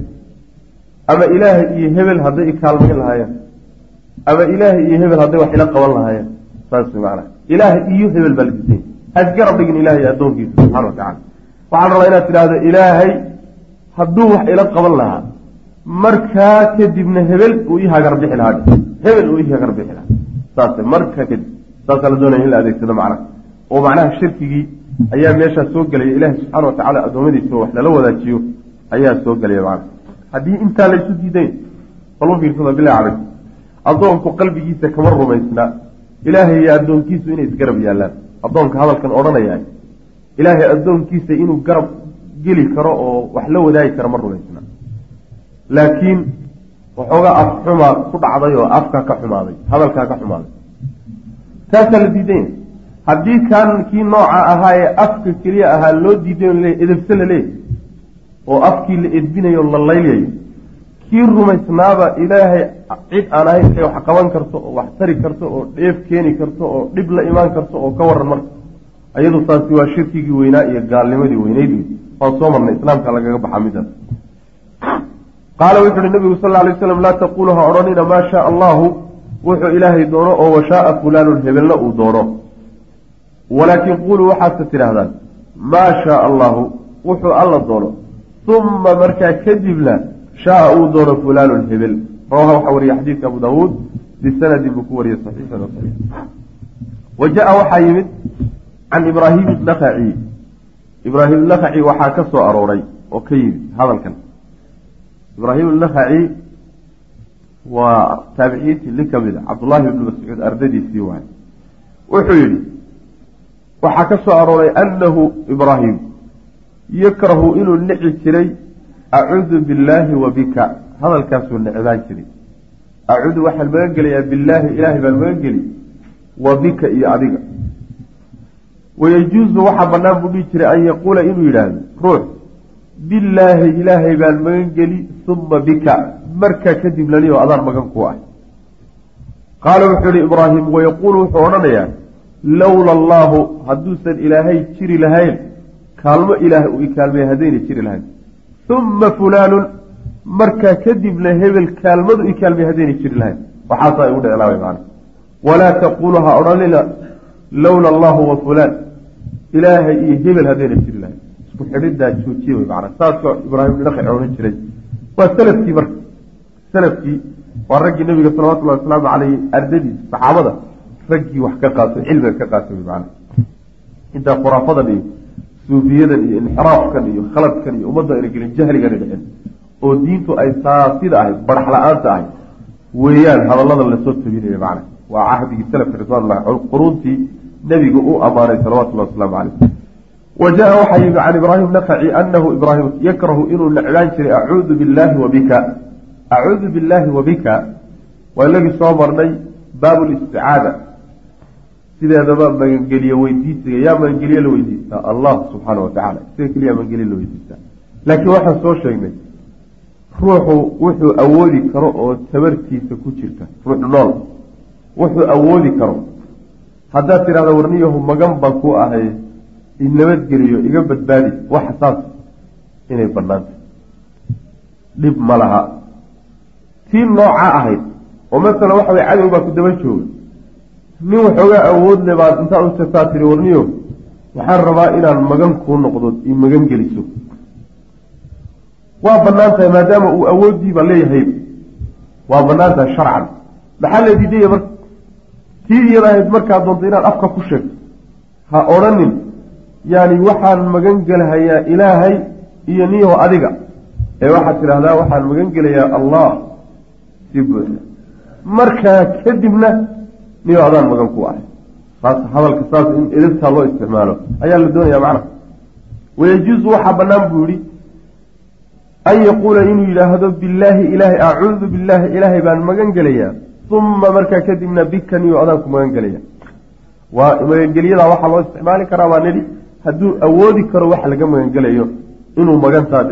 Ama ilaahay iyo hebel hadday ikaalmayn lahaayeen. Ama ilaahay iyo hebel hadday wax ila qaban lahaayeen. Saas maana ilaahay iyo hebel baa la diidaya hasgarab dhigin ilahay addoonkiisa subxana wa tacala waxaa la rabaa inaad tidhaahdo ilaahay hadduu wax ila qaban lahaa markaa kadibna hebel uu ii hagarbixi lahaa. Hebel uu ii hagarbixi lahaa. Saas markaa kadib saasaa la doonaya in la adeegsado macnaha. Oo macnaha shirkigii ayaa meeshaa soo gelaya ilaahay subxaana wa tacala addoommadiisa wax lala wadaajiyo ayaa soo gelaya macnaha. Haddii intaa laysu diidayn balma fiirsada bilahi caleyk addoonku qalbigiisa kama rumaysna. Ilaahay iyo addoonkiisu inay isgarab yaallaan addoonka hadalkan odhanaya ilaahay addoonkiisa inuu garab geli karo oo wax la wadaagi karo ma rumaysna. Laakiin waxoogaa afxumaa ku dhacday oo afkaa ka xumaaday hadalkaa ka xumaaday. Taasaa la diidanya haddii kaan kii nooca ahaa ee afka keliya ahaa loo diidayo edebse la leeyahy oo afkii la edbinayo la laylayo kii rumaysnaaba ilaahay cid aan ahayn inay wax qaban karto oo wax tari karto oo dheef keeni karto oo dhib la imaan karto oo ka waran marka. Iyadu taasi waa shirkigii weynaa iyo gaalnimadii weyneyd waan soo marnay islaamka lagaga baxaa midaas qaala wuxu uhi nabigu sal ly slam laa taqulu ha odhanina maa shaa allahu wuxuu ilaahay doono oo washaaa fulaanun hebelna uu doono. Walaakin quluu waxaadse tidhaahdaan maa shaa allahu wuxuu alla doono. Uma markaa kadibna shaaa uu doono fulaanun hebel rawaha waxaa wariye xadiidka abu daawuud bisanadin buu ku wariyey saxiixan wa jaa waxaa yimid can ibraahim nakaci ibraahim nakaci waxaa ka arooray oo ka yimid hadalkan ibraahim nakaci waa taabiciintii nin ka a cabdullaahi ibnu mascuud ardadiisii waay wuxuu yidhi waxaa ka arooray annahu ibraahim yakrahu inuu nici jiray acuudu billaahi wa bika. Hadalkaasuu necbaan jiray. Acuudu waxaan magan gelayaa billaahi ilaahay baan magan geli. Wa bika iyo adiga. Wayajuusu waxaa bannaan buu dhihi jiray an yaquula inuu yidhaahdo ruux billaahi ilaahay baan magan geli uma bika. Markaa kadib laniyo adaan magan ku ah qaala wuxuu yihi ibraahim wayaquulu wuxuu odhanayaa lowla allaahu hadduusan ilaahay jiri lahayn kaalmo ilaah uu ikaalmaya haddayna jiri lahayn uma fulaanun markaa kadibna hebel kaalmadu ikaalmaya haddayna jiri lahayn waxaasaa igu dheclaabay macana walaa taquulu ha odhanina lowla allahu wa fulaan ilaahay iyo hebel haddayna jiri lahayn isku xidhidaa joojiye wey macana saasoo ibraahim dhaqaci odhan jiray waa salafkii marka salafkii waa raggii nabiga salawatullahi wasalaamu caleyh ardadiisa saxaabada raggii wax ka qaato cilmiga ka qaato wey macana intaa khuraafadan iyo suufiyadan iyo inxiraafkan iyo khaladkan iyo ummadda ayna gelin jahligana dhicin oo diintu ay saasida ahayd barax la'aanta ahayd weeyaan hadallada la soo tabinaya macana waa cahdigii salafka ridwaanulahi quruuntii nebiga u ammaanay salawatullahi wasalaamu caleyh wa jaa waxaa yimi can ibraahim nakaci anahu ibraahim yakrahu inuu necbaan jiray acuudu billaahi wa bika. Acuudu billaahi wa waa inagii soo marnay baabu listicaada sideedaba magangeliye weydiisiga yaa magangeliye la weydiistaa? Allah subxaana wa tacala isaga keliya magangeliye la weydiistaa? Laakiin waxaan soo sheegnay ruuxu wuxuu awoodi karo oo tabartiisa ku jirta. Ruux nool wuxuu awoodi karo. Haddaad tidhahda warniyahu magan baan ku ahay inabadgeliyo iga badbaadi. Waxa saas inay bannaantay. Dhib ma laha. Tii nooca ahayd oo masalan waxa way cadow baa ku daba jooga nin waxoogaa awood le baad intaa u tagtaa tiri warniyo waxaan rabaa inaan magan kuu noqdo i magan geliso. Waa bannaan tahay maadaama uu awooddiiba leeyahay waa bannaan tahay sharcan. Maxaa la diidaya marka tii iyada ahayd markaad doonto inaad afka ku sheegto ha odhanin yaani waxaan magan gelahayaa ilaahay iyo niyaho adiga ee waxaad tidhaahdaa waxaan magan gelayaa allah. Si buuxda markaa kadibna niyo adaan magan ku ahay? Saas hadalka saas in edabtaa loo isticmaalo ayaa la doonaya macna wayajuusu waxaa bannaan buu yihi an yaquula inuu yidhaahdo billaahi ilaahay acuudu billaahi ilaahay baan magan gelayaa uma markaa kadibna bika niyo adaan ku magan gelaya waa magangelyadaa waxaa loo isticmaali karaa waa nidhi hadduu awoodi karo waxa laga magangelayo inuu magantaa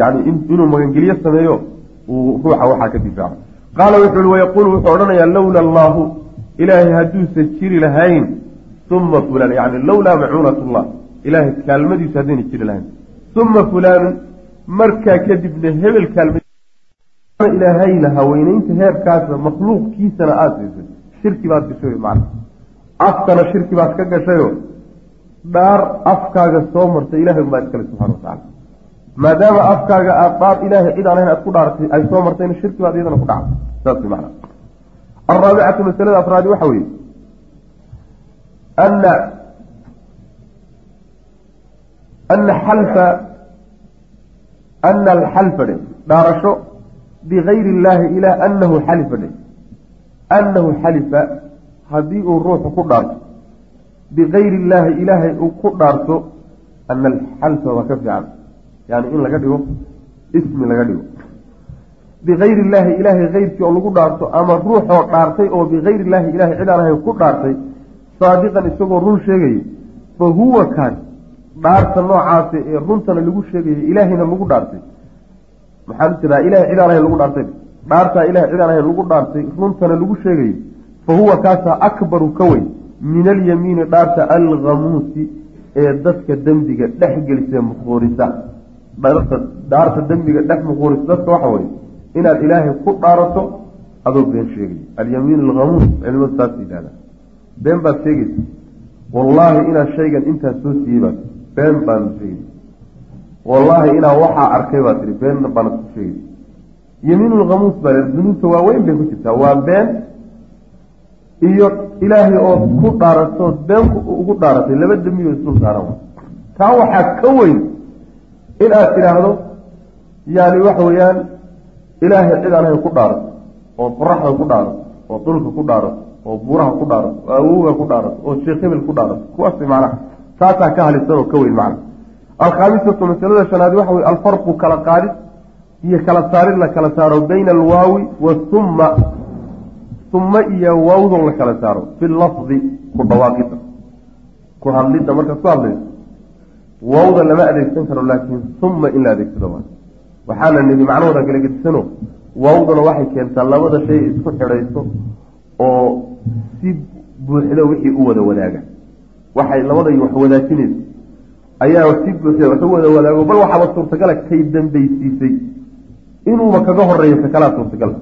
yani inuu magangelyo sameeyo uu ruuxa waxaa ka difaaco. Qaala wuxu uhi wayaquulu wuxuu odhanayaa lowla allaahu ilaahay hadduusan jiri lahayn uma fulaan yani lowlaa macuunat llah ilaahay kaalmadiisu haddayna jiri lahayn. Uma fulaanun markaa kadibna hebel kaalmad ilaahay lahaa weynaynta heerkaasa makhluuqkiisana aada siisay. Shirki baad gashay macna. Afkana shirki baad ka gashayo dhaar afkaaga soo martay ilahay unbaa iskale subxana watacala maadaama afkaaga aad dhaar ilaahay cid aan ahayn aad ku dhaartay ay soo martayna shirki baad iyadana ku dhacday. Saas way macna alraabicatu masalada afraadi waxa weeye ana ana xalfa ana alxalfa dhe dhaarasho bigayri illaahi ilaa anahu xalifa dhe annahu xalifa haddii uu ruuxu ku dhaarto bigayri illaahi ilaahay uu ku dhaarto ana alxalfa waa ka fiican yani in laga dhigo ismi laga dhigo bigayri illaahi ilaahay keyrkii oo lagu dhaarto ama ruuxoo dhaartay oo bigayri illaahi ilahay cid aan ku dhaartay saadiqan isagoo run sheegaya fa huwa kaan dhaarta noocaasi ee runtana lagu sheegaya ilaahayna lagu dhaartay. Maxaan u jiraa ilahay cid lagu dhaartay. Dhaartaa ilahay cid aan lagu dhaartay runtana lagu sheegayo fa huwa kaasaa akbaru ka weyn min alyamiini dhaarta alkhamuusi ee dadka dembiga dhex gelisa muquurisa dhaarta dembiga dhex muquurisa dadka waxa weye inaad ilaahay ku dhaarato adoo been sheegay alyamiin alkhamuus culimadu saas yidhahda been baad sheegaysa wallaahi inaad shaygan intaas soo siiyey baad been baana sheegay. Wallaahi inaa waxaa arkay baa tihi beenna baana ku sheegay. Yamiin lkhamuus baa dunuubta waaweyn bay ku jirtaa. Waa been iyo ilaahay ood ku dhaaratood been ugu dhaaratay laba dembiyo isdul saaran taa waxaa ka weyn in aad tidhaahdo yani waxa weeyaan ilaahay cid ku dhaarato oo qoraxda ku dhaarato oo dhulka ku dhaarato oo buuraha ku dhaarato oo awowga ku dhaarato oo sheekh hebel ku dhaarato kuwaas macnaha taasaa ka halisan oo ka weyn macna alkhaamisatu masalada shanaad waxa weye alfarqu kala qaadid iyo kala saarid la kala saaro bayna alwaawi wasumma summa iyo waawdon la kala saaro fi lafdi ku dhawaaqida ku hadlidda markaad ku hadlayso waawda lama adeegsan karo laakiin summa in la adeegsado waxaana nihi macnahooda kala gedisano. Waawduna waxay keentaa labada shay isku xidhayso oo si buuxda wixii u wada wadaaga. Waxay labaday wax wadaajinayso. Ayaa si buuxda wax u wada wadaago bal waxaaba suurtagala kay dambaysiisay. Inuuba kaga horeeyo ka kalaa suurtagal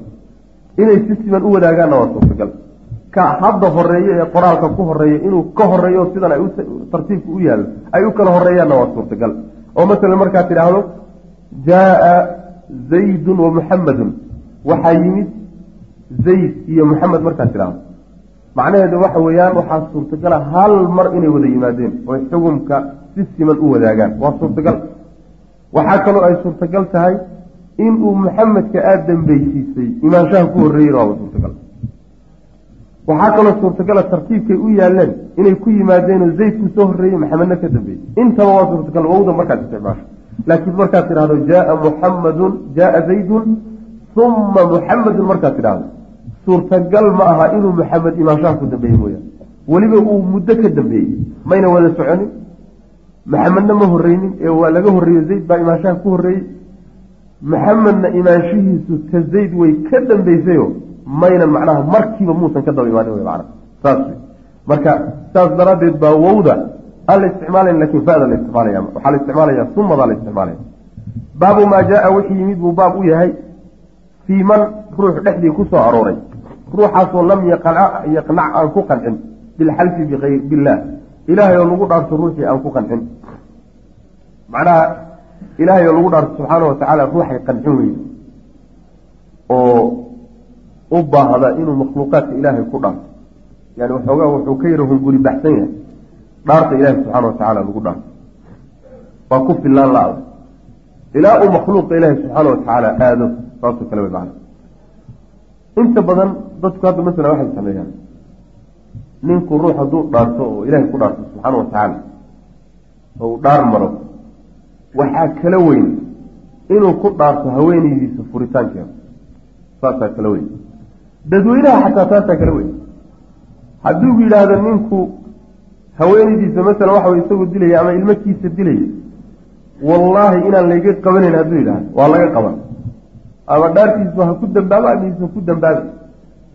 inay si siman u wadaagaanna waa suurtagal ka hadda horeeyo ee qoraalka ku horreeya inuu ka horeeyo sidan ay tartiibka u yaallo ay u kala horeeyaanna waa suurtagal oo masalan markaad tidhaahdo jaaa zaydun wa muxamadun waxaa yimid zayd iyo muxamed markaad tidhaahdo macnaheedu waxa weeyaan waxaa suurtagala hal mar inay wada yimaadeen oo xukumka si siman u wadaagaan. Waa suurtagal. Waxaa kaloo ay suurtagal tahay inuu muxamedka aada dambaysiisay. Imaanshaha ku horreeyeen waaba suurtagal. Waxaa kaloo suurtagala tartiibkay u yaaleen inay ku yimaadeenoo zaydku soo horreeyey maxamedna ka dambeeyey intaba waa suurtagal. Wowda markaad isticmaasho laakiin markaad tidhahdo jaaa muxamadun jaaa zaydun uma muxamedun markaad tidhahdo suurtagal ma aha inuu maxamed imaanshaha ku dambeeyey mooyaane weliba uu muddo ka dambeeyey. Mayna wada soconin. Maxamedna ma horreynin ee waa laga horreeyo zayd baa imaanshaha ku horreeyey. Maxamedna imaanshihiisu ka zayd way ka dambaysayo maynan macnaha markiiba muusan ka daba imaanin wy mana saas marka saas daraaddeed baa wowda aan la isticmaalayn laakiin fada la isticmaalaya waxaa la isticmaalaya sumadaa la isticmaalaya baabu maa jaa wixii yimid buu baab u yahay fii man ruux dhexdii ku soo arooray ruuxaasoo lam yaqnac aan ku qancin bilxalfi biayr billaah ilaahay oo lagu dhaarto ruuxii aan ku qancin macnaha ilaahay oo lagu dhaarto subxaana watacaala ruuxay qancin weyne oo u baahda inuu makhluuqaadka ilaahay ku dhaarto yani waxoogaa wuxuu ka yara hunguri baxsan yahay dhaarta ilaahay subxaana watacaala lagu dhaarto waa ku filaan la-da ilaa uu makhluuqa ilaahay subxaana watacaala aado saasoo kale way inta badan dadku hadda masala waxay sameeyaan. Ninku ruux hadduu dhaarto oo ilaahay ku dhaarto subxaana watacaala oo uu dhaar maro waxaa kala weyn inuu ku dhaarto haweenaydiisa furitaankeeda. Saasaa kala weyn. Dadweynaha xataa taasaa kala weyn. Hadduu yidhaahdo ninku haweenaydiisa masala waxa isagu dilaya ama ilmakiisa dilaya wallaahi inaan layga qabanayn hadduu yidhahdo waa laga qaban. Ama dhaartiisu ha ku dambaabo amiisa ku dambaabi.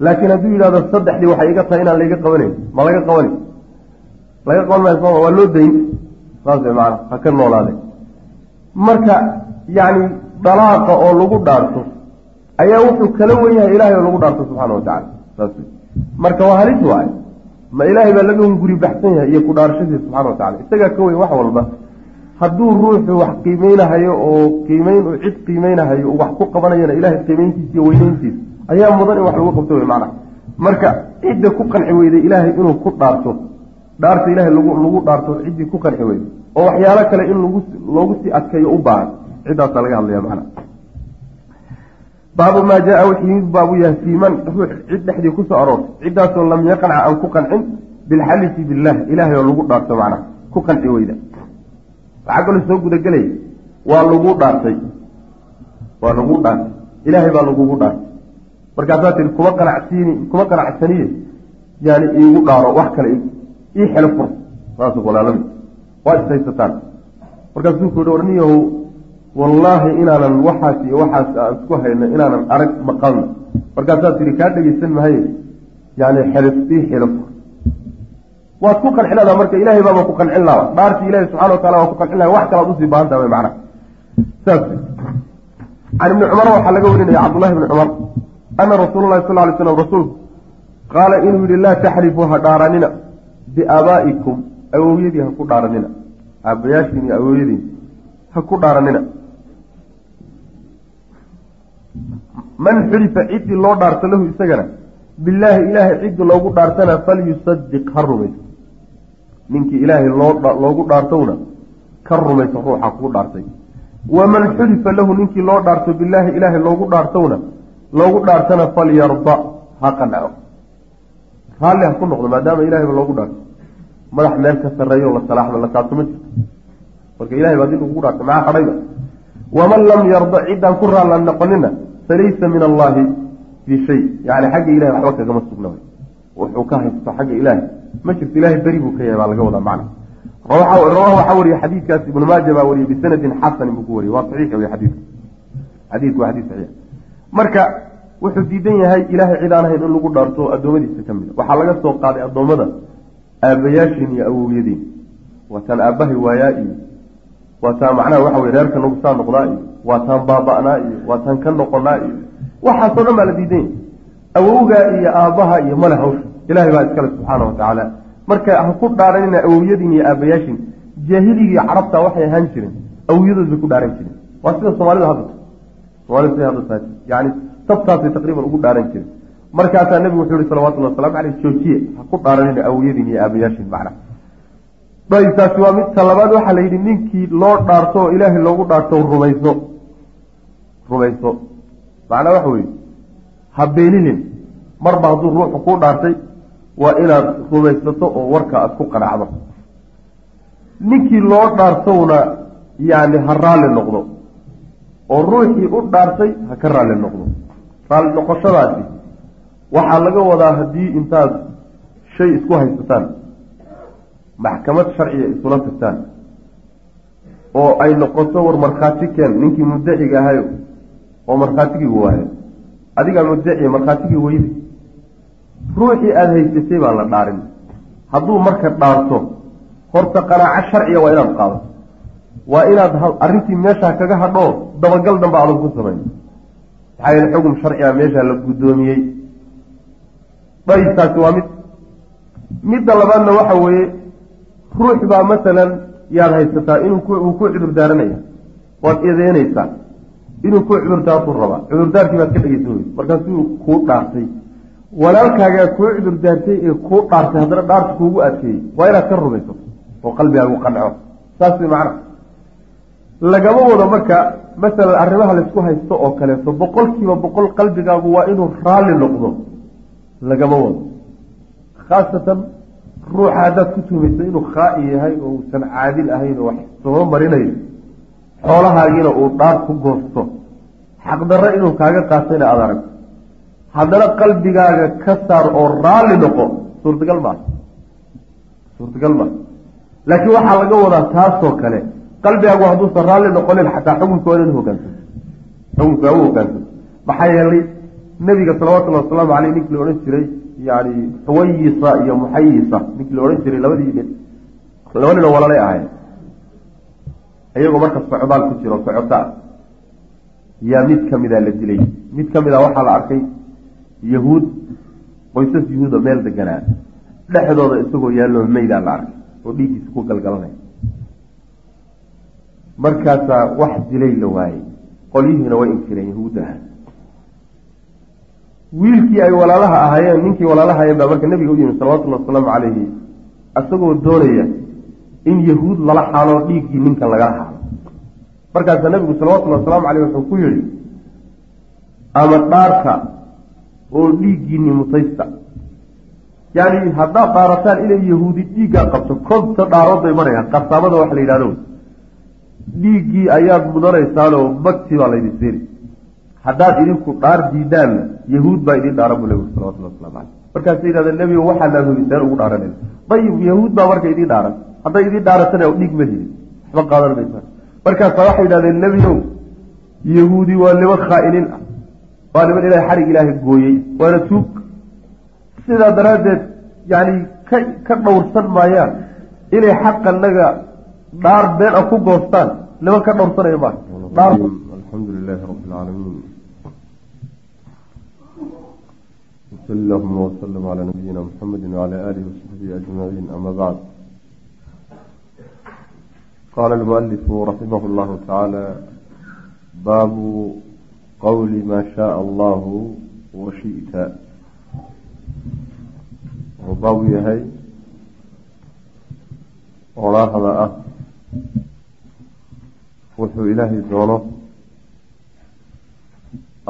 Laakiin hadduu yidhahdo saddexdii waxay iga tahay inaan layga qabanayn ma laga qabani laga qaban maayo sooma waa loo dayn. Saas way maana ha ka noolaade marka yacni dalaaqa oo lagu dhaarto ayaa wuxuu kala wen yahay ilahay oo lagu dhaarto subxaana wa tacala saas marka waa halis waay ma ilaahay baa laga hunguri baxsan yahay iyo ku dhaarashadiisa subxana wa tacala isagaa ka weyn wax walba. Hadduu ruuxu wax qiimeynahayo oo qiimeyn uu cid qiimeynahayo wax ku qabanayana ilahay qiimeyntiisa iyo weyneyntiisa ayaa mudan in wax lagu qabto wey macna marka cidda ku qanci weyday ilaahay inuu ku dhaarto dhaarta ilahay lagu lagu dhaarto ciddii ku qanci weyday oo waxyaalo kale in lagu loogu sii adkeeyo u baahan ciddaasaa laga hadlaya macna baabu maa jaa wixii mid baabu yahay fii ruux cid dhexdii ku soo aroortay ciddaasoo lam yaqanca aan ku qancin bilxalifi billah ilaahay oo lagu dhaarto macna ku qanci weyda. Waxaa kaloo soo gudagelay waa lagu dhaartay waa lagu dhaartay ilaahay baa lagugu dhaartay. Markaasaa tihi kuma qanacsiini kuma qanacsaniye yani iigu dhaaro wax kale ii xelo fur saas walaalami waa ishaysataan markaasuu ku yihi warniyahow wallaahi inaanan waxaas iyo waxaas aan isku hayno inaanan arag maqalno markaasaa tihi kaa dhegeysan mahaye yani xelif ii xelo fur waad ku qancin ladaa marka ilahay baaba ku qancin laha dhaartii ilahi subxana wa taala waa ku qancin laha wax kalaad u sii baahan taha macna. Saas. Can ibni cumar waxaa laga warinaya cabdullahi bni cumar. Ana rasuula lahi sal lay slam rasuulku qaala inuu yihi laa taxrifuu ha dhaaranina biaabaa'ikum awowyadii ha ku dhaaranina. Aabayaashiin iyo awowyadiin ha ku dhaaranina man xulifa ciddii loo dhaarto lahu isagana bilaahi ilaahay ciddi loogu dhaartana falyusadiq ha rumayso. Ninkii ilaahay loogu dhaartowna ka rumayso ruuxa kuu dhaartay. Waman xulifa lahu ninkii loo dhaarto bilaahi ilaahay loogu dhaartowna loogu dhaartana falyarda ha qanaco raalli ha ku noqdo maadaama ilahayba loogu dhaarto. Madax meel ka sarreeyo la salaaxdo la taabto ma jirto. Marka ilahay baa dib ugu dhaartay maxaa hadhayba waman lam yarda ciddaan ku raallan noqonina falaysa min allahi fi shay yani xagga ilahay waxba kagama sugna wuxuu ka haysto xagga ilaahay ma jirto ilahay beri buu ka yahay baa laga wadaa macna rawaha waxaa wariye xadiidkaas ibnu maaja baa wariyey bisanadin xasanin buu ku wariyey waa saxiix wey xadiidku xadiidku waa xadiid saxiix marka wuxuu diidan yahay ilaahay cid aan ahayn in lagu dhaarto addoommadiisa ka mida waxaa laga soo qaaday addoommada aabayaashiin iyo awowyadiin waataan aabbahay waayaa iyo waataan macnaha waxa weye reerka nagu saa noqdaa iyo waataan baaba'naa iyo waataan ka noqonaa iyo waxaasoo dhan baa la diidan yahay awowgaa iyo aabbaha iyo male hawsha ilahay baa iskale subxaana wa marka ha ku dhaaranina awowyadiin iyo aabayaashin jaahiligii carabta waxay ahaan jireen. Awowyadood bay ku dhaaran jireen. Waa sida soomaalida hadda. Soomaalida siday hadda tahay. Yani sabtaasay taqriiban ugu dhaaran jireen. Markaasaa nebigu wuxuu yihi salawatullahi waslamu caleyh joojiye ha ku dhaaranina awowyadiin iyo aabayaashin macna. Taasi waa mid ta labaad waxaa la yidhi ninkii loo dhaarto oo ilaahay loogu dhaarto rumayso rumayso. Macnaa waxa weye ha beeninin marba hadduu ruuxu kuu dhaartay waa inaad rumaysato oo warka aada ku qanacdo. Ninkii loo dhaartowna yani ha raalli noqdo. Oo ruuxii u dhaartay ha ka raalli noqdo. Raalli noqoshadaasi waxaa laga wadaa haddii intaad shay isku haysataan. Maxkamad sharciga isula tagtaan. Oo ay noqoto war markhaati keen ninkii muddaciga ahayo oo markhaatigii waayo. Adigaa muddaciya markhaatigii weyde ruuxii aada haysatay baa la dhaarin. Hadduu marka dhaarto horta qanaaco sharciga waa inaad qaadato waa inaad arrintii meeshaa kaga hadhoo dabagal danba adag ku samayn maxaa yeele xugum sharciga meeshaa la guddoomiyey. Dayibtaasi waa mid. Midda labaadna waxa weeye ruux baa masalan yaad haysataa inuu uu ku cudur daaranaya. Waad eedeynaysaa inuu ku cudurdaartuu rabaa cudurdaarkii baad ka dhegeysan weysa markaasuu kuu dhaartay. Walaalkaagaa kuu cudurdaartay ee kuu dhaartay haddana dhaarta kuugu adkeeyey. Waa inaad ka rumayso oo qalbigaagu qanco. Saas way macna. Lagama wado marka masalan arrimaha laysku haysto oo kaleeto boqolkiiba boqol qalbigaagu waa inuu raalli noqdo. Lagama wado. Khaasatan ruuxa haddaad ku tumayso inuu khaa-i yahay oo uusan caadil ahayn oo wax soo marinayo xoolahaagiina uu dhaar ku goosto. Xaqdarro inuu kaaga qaatayna aada aragto haddana qalbigaaga ka saar oo raalli noqo suurtagal maa suurtagal maa laakiin waxaa laga wadaa taasoo kale qalbigaagu hadduusan raalli noqonin xataa xukunka waa inad hogaansanto xukunka waa u hogaansanto maxaa yeelay nebiga salawatullahi wasalaamu caleyh ninkii la odhan jiray yani xuwayisa iyo muxayisa ninkii la odhan jiray labadii nin laba nin oo walalay ahayn iyagoo marka socdaal ku jiro socoto ah yaa mid kamida la dilay. Mid ka mid a waxaa la arkay yahuud qoysas yahuuda meel deganaa dhexdooda isagoo yaalloo meydaa la arkay oo dhiiggiisa ku galgalanaya markaasaa wax dilay la waayey qolyihiina way inkireen yahuuddaha wiilkii ay walaalaha ahaayeen ninkii walaalaha ayeen baa marka nabiga u yimid salawatullahi wasalaamu calayhi isagoo doonaya in yahuud lala xaaloo dhiiggii ninkan lagala xaalo markaasaa nabigu salawatullahi wasalaamu caleyh wuxuu ku yihi ama dhaarka oo dhiiggiini mutaysta. Yacni haddaad dhaarataan inay yahuudi dhiiggaa qabto konta dhaarood bay marayaan qasaamada wax la yidhahdo. Dhiiggii ayaad mudanaysaanoo magti baa laydin seeri haddaad idinku dhaar diidaanna yahuud baa idin dhaaran buu nabigu salawatullah waslamu caleyh markaasay yidhahdeen nebigo waxaa naa hubiseen ugu dhaaranayna dayib yahuud baa marka idin dhaaran. Hadday idin dhaaratana dhiig ma hidin waxba qaadan maysaan markaasaa waxay yidhahdeen nebigow yahuudi waa niman khaa'iniin ah. Waa niman ilahay xarig ilaahay gooyey waana tuug. Sidaa daraaddeed yani ka ka dhowrsan maayaan inay xaqanaga dhaar been a ku goostaan niman ka dhowrsanaya maa dhaar alxamdu lilahi rabi lcaalamiin wsali allahuma wslm cala nabiyina mxamedi wcala alihi wasaxbihi ajmaciin ama bacd raximah llahu tacaala baabu qowli ma shaء allahu washiئta wuxuu baabu yahay oraahda ah wuxuu ilaahay doono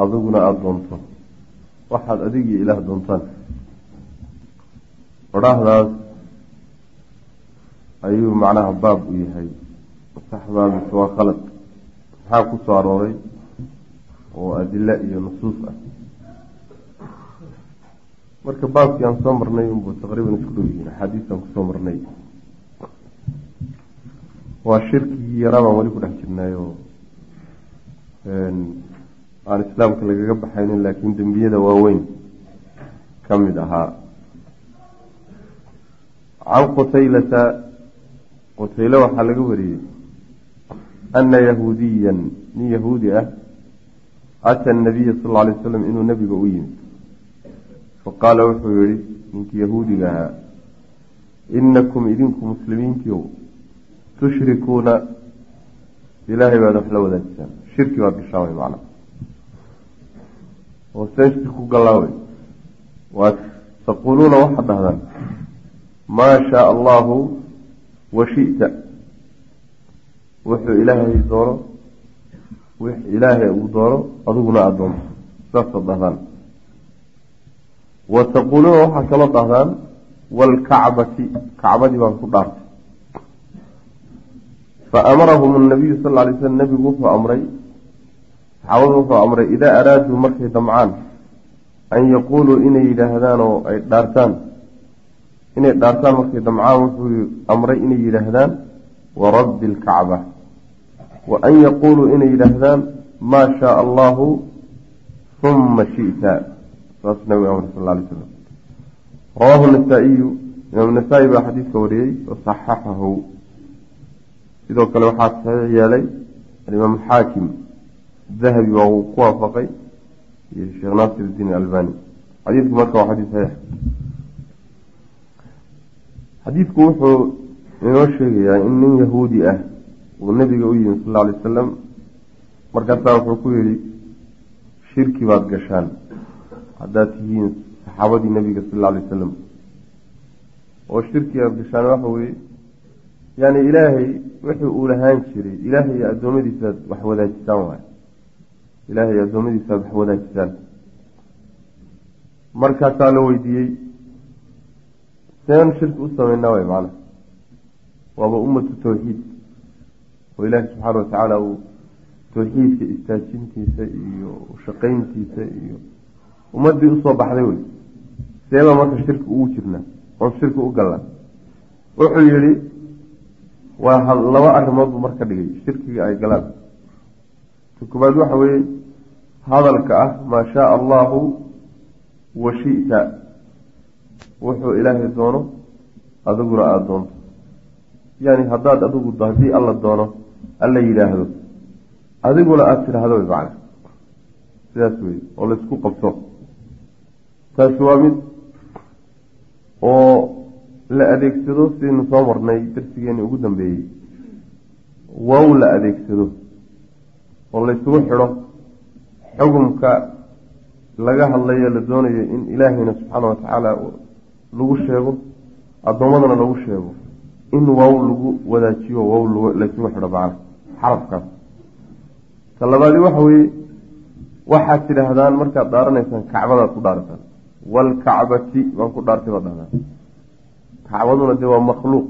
adiguna aada doonto waxaad adigii ilaah doontaan odhaahdaas ayuu macnaha baab u yahay saxbaa mise waa khalad. Maxaa ku soo arooray oo adilo iyo nusuus ah. Marka baabkii aan soo marnay unbuu taqriiban isku dhow yihiin axaadiistaan ku soo marnay. Waa shirkigii yaraa baan weli ku dhex jirnaayo aan islaamka lagaga baxaynin laakiin dembiyada waaweyn ka mid ahaa. Can qutaylata qutaylo waxaa laga wariyey ana yahuudiyan nin yahuudi ah ata nabiya sal lla alay wasalam inuu nebiga u yimid. faqaala wuxuu yihi ninkii yahuudiga ahaa inakum idinku muslimiintiiow tushrikuuna ilaahay baad wax la wadaajisaan shirki baad gashaan seen shirku galaawey waa taquuluuna waxaad dhahdaan maa shaa allahu wa shi'ta wuxuu ilaahay doono wix ilaahay uu doono adiguna aada doonto. Saasaad dhahdaan. Wa taquuluuna waxaad kaloo dhahdaan waalkacbati kacbadii baan ku dhaartay. Fa amarahum nabiyu sal lla alay slam nebigu wuxuu amray saxaabadu wuxuu amray idaa araaduu markay damcaan an yaquuluu inay yidhaahdaan oo ay dhaartaan inay dhaartaan markay damcaan wuxuu amray inay yidhaahdaan warabbi alkacba wa an yaquuluu inay yidhaahdaan maa shaa allahu huma shi'ta saas nabigu amray sal alay slam rawaahu nasaa-iyu imaam nasaa-i baa xadiidka wariyey wasaxaxahu sidoo kale waxaa saxiix yeelay alimaam xaakim dahabi baa uu ku waafaqay iyo sheekh naasir iddiin albani xadiidku marka waa xadiis saxiix xadiidku wuxuu inoo sheegayaa in nin yahuudi ah uu nabiga u yimi sal alay wasalam markaasaa wuxuu ku yidhi shirki baad gashaan. Haddaad tihiin saxaabadii nabiga sal alay wasalam oo shirki aad gashaan waxa weeye yani ilaahay wuxuu uu lahaan jiray. Ilaahay addoommadiisaad wax wadaajisaan waay. Ilaahay addoommadiisaad wax wadaajisaan. Markaasaa la weydiiyey seen shirki u sameynaa way macana waaba ummatu tawxiid oo ilaahi subxaana watacaala uu tawxiidka istaajintiisa iyo shaqayntiisa iyo ummadii u soo baxday wey. Seebaa marka shirki ugu jirnaa oon shirki u galnaa wuxuu yihi waa laba arrimood buu marka dhigay shirkiga ay galaan. Ta koobaad waxa weeye hadalka ah maa shaaa allahu wa shita. Wuxuu ilaahay doono adiguna aada doonto yani haddaad adigu haddii alla doono alla yidhaahdo adiguna aada tidhaahdo way macna. Sidaas wey oo laysku qabto. Taasi waa mid oo la adeegsado sidaynu soo marnay darsigeeni ugu dambeeyey. Wow la adeegsado oo laysugu xidho xugumka laga hadlayo la doonayo in ilaahayna subxaana watacaala lagu sheego addoommadana lagu sheego in wow lagu wadaajiyo wow laysugu xidho macna xarafkaas ta labaadi waxa weeye waxaad tidhaahdaan markaad dhaaranaysaan kacbadaad ku dhaarataan waalkacbati baan ku dhaartay baad dhahdaan. Kacbaduna dee waa makhluuq.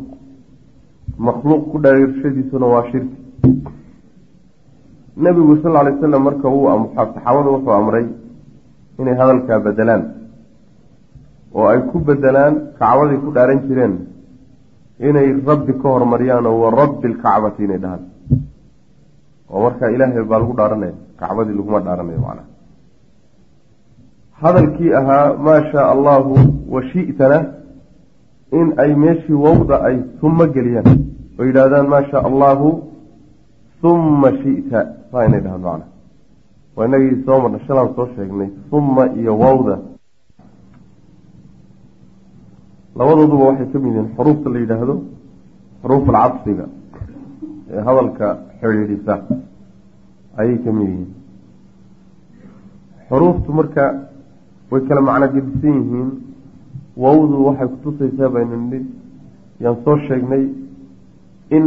Makhluuq ku dhaarshadiisuna waa shirki. Nebigu sal lla alay wasalam marka uu saxaabadu wuxuu amray inay hadalkaa bedelaan oo ay ku bedelaan kacbaday ku dhaaran jireen inay rabbi ka hormariyaan oo wa rabbi alkacbati inay dhahaan. Oo markaa ilaahay baa lagu dhaaranaya kacbadii laguma dhaaranayo macnaha. Hadalkii ahaa maa shaa allahu wa shi'tana in ay meeshii wowda ay suma geliyaan. Oo yidhaahdaan maa shaa allahu humma shi'ta saa inay dhahaan macna waa inagii soo marna shalaan soo sheegnay humma iyo wowda labadooduba waxay ka mid yihiin xuruufta la yidhaahdo xuruuf alcadfiga ee hadalka xidhiidhisa. Ayay ka mid yihiin. Xuruuftu marka way kala macno gedisan yihiin. Wowdu waxay kutusaysaa baynu nidhi yaan soo sheegnay in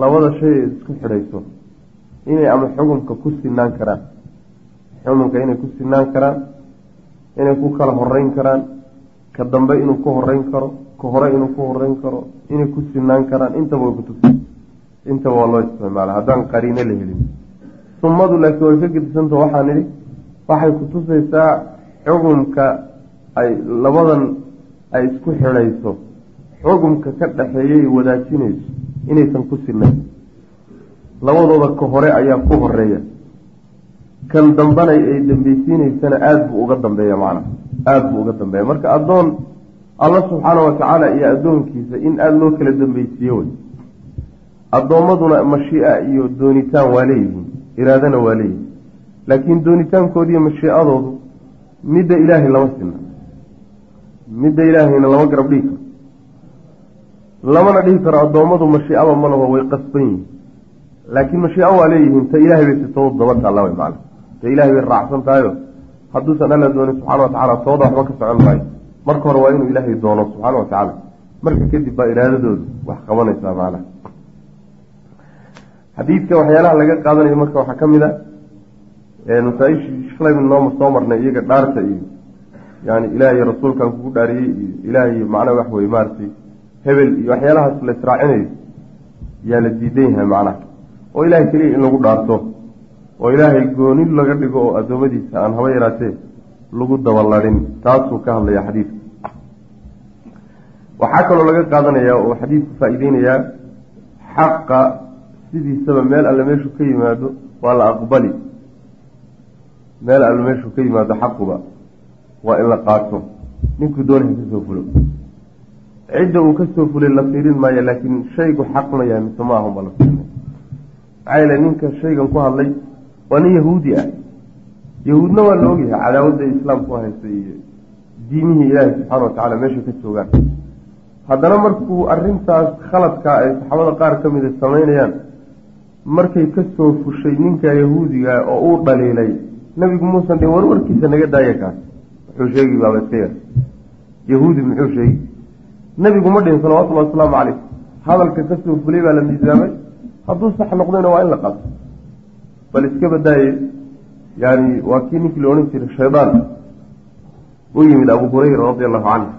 labada shay ay isku xidhayso. Inay ama xukunka ku sinaan karaan. Xukunka inay ku sinaan karaan. Inay ku kala horeyn karaan ka dambe inuu ku horeyn karo ka hore inuu ku horeyn karo inay ku sinaan karaan intaba way kutusay intaba waa loo isticmaala haddaan qariino la helin. Sumadu laakiin way ka gedisanta waxaa nidhi waxay kutusaysaa xukunka ay labadan ay isku xidhayso. Xukumka ka dhaxeeyay wadaajinayso inaysan ku sinayn labadooda ka hore ayaa ku horreeya kan dambana ay dambeysiinaysana aada buu uga dambeeya macna aada buu uga dambeeya. Marka addoon alla subxaana watacaala iyo addoonkiisa in aada loo kala dambeysiiye wey addoommaduna mashii'a iyo doonitaan waa leeyihiin iraadana waa leeyihiin. Laakiin doonitaankoodiiyo mashiicadoodu midda ilaahay lama sina midda ilaahayna lama garab dhihi karo. Lamana dhihi karo addoommadu mashiicaba ma laho way qasban yihiin. Laakiin mashiico waa leeyihiin ta ilaahay bay sitoo daba taalla way macana ta ilahay bay raacsan tahayo hadduusan alla doonin subxana wa tacala tooda waxba ka socon maayo. Marka hore waa inuu ilaahay doono subxaana wa tacaala. Marka kadib baa iraadadoodu wax qabanaysaa macnaha xadiidka waxyaalaha laga qaadanayo marka waxaa ka mid a masaaishii shalay nooma soo marnay iyaga dhaarta iyo yani ilaahay rasuulkan kugu dhaariyey iyo ilaahay macnaha wax weye maaragtay hebel iyo waxyaalahaas la israacinayo yaa la diidan yahay macnaha oo ilaahay keliya in lagu dhaarto oo ilaahay gooni laga dhigo oo addoommadiisa aan haba yaraatee lagu dabaladhin taasuu ka hadlaya xadiidka. Waxaa kaloo laga qaadanaya oo xadiidku faa-ideynayaa xaqa sidiisaba meel alle meeshuu ka yimaado waa la aqbali. Meel alle meeshuu ka yimaado xaquba waa in la qaato. Ninkuu doonaya ka soo fulo. Cidda uu ka soo fulay la fiirin maayo laakiin shaygu xaq ma yahay mise ma ahunba la fiirinay maxaa yeele ninka shaygan ku hadlay waa nin yahuudi ah. Yahuudna waa la ogyahay cadaawadda islaamku haysta iyo diimihii ilaahi subxaana watacaala meeshay ka joogaan. Haddana markuu arrintaas khaladkaa ay saxaabada qaar ka mida samaynayaan markay ka soo fushay ninka yahuudiga oo uu dhaliilay nebigu muusan dhin war warkiisa naga daaya kaas. Muxuu sheegi baaba iska yar. Yahuudi muxuu sheegi nebigu ma dhihin salawatullahi wasalaamu caleyh hadalka ka soo fulay baa la miisaamay. Hadduu sax noqdayna waa in la qato bal iska badaaye yani waa kii ninkii la odhan jiray shaydaan. U yimid abu hurayra radi allahu canhu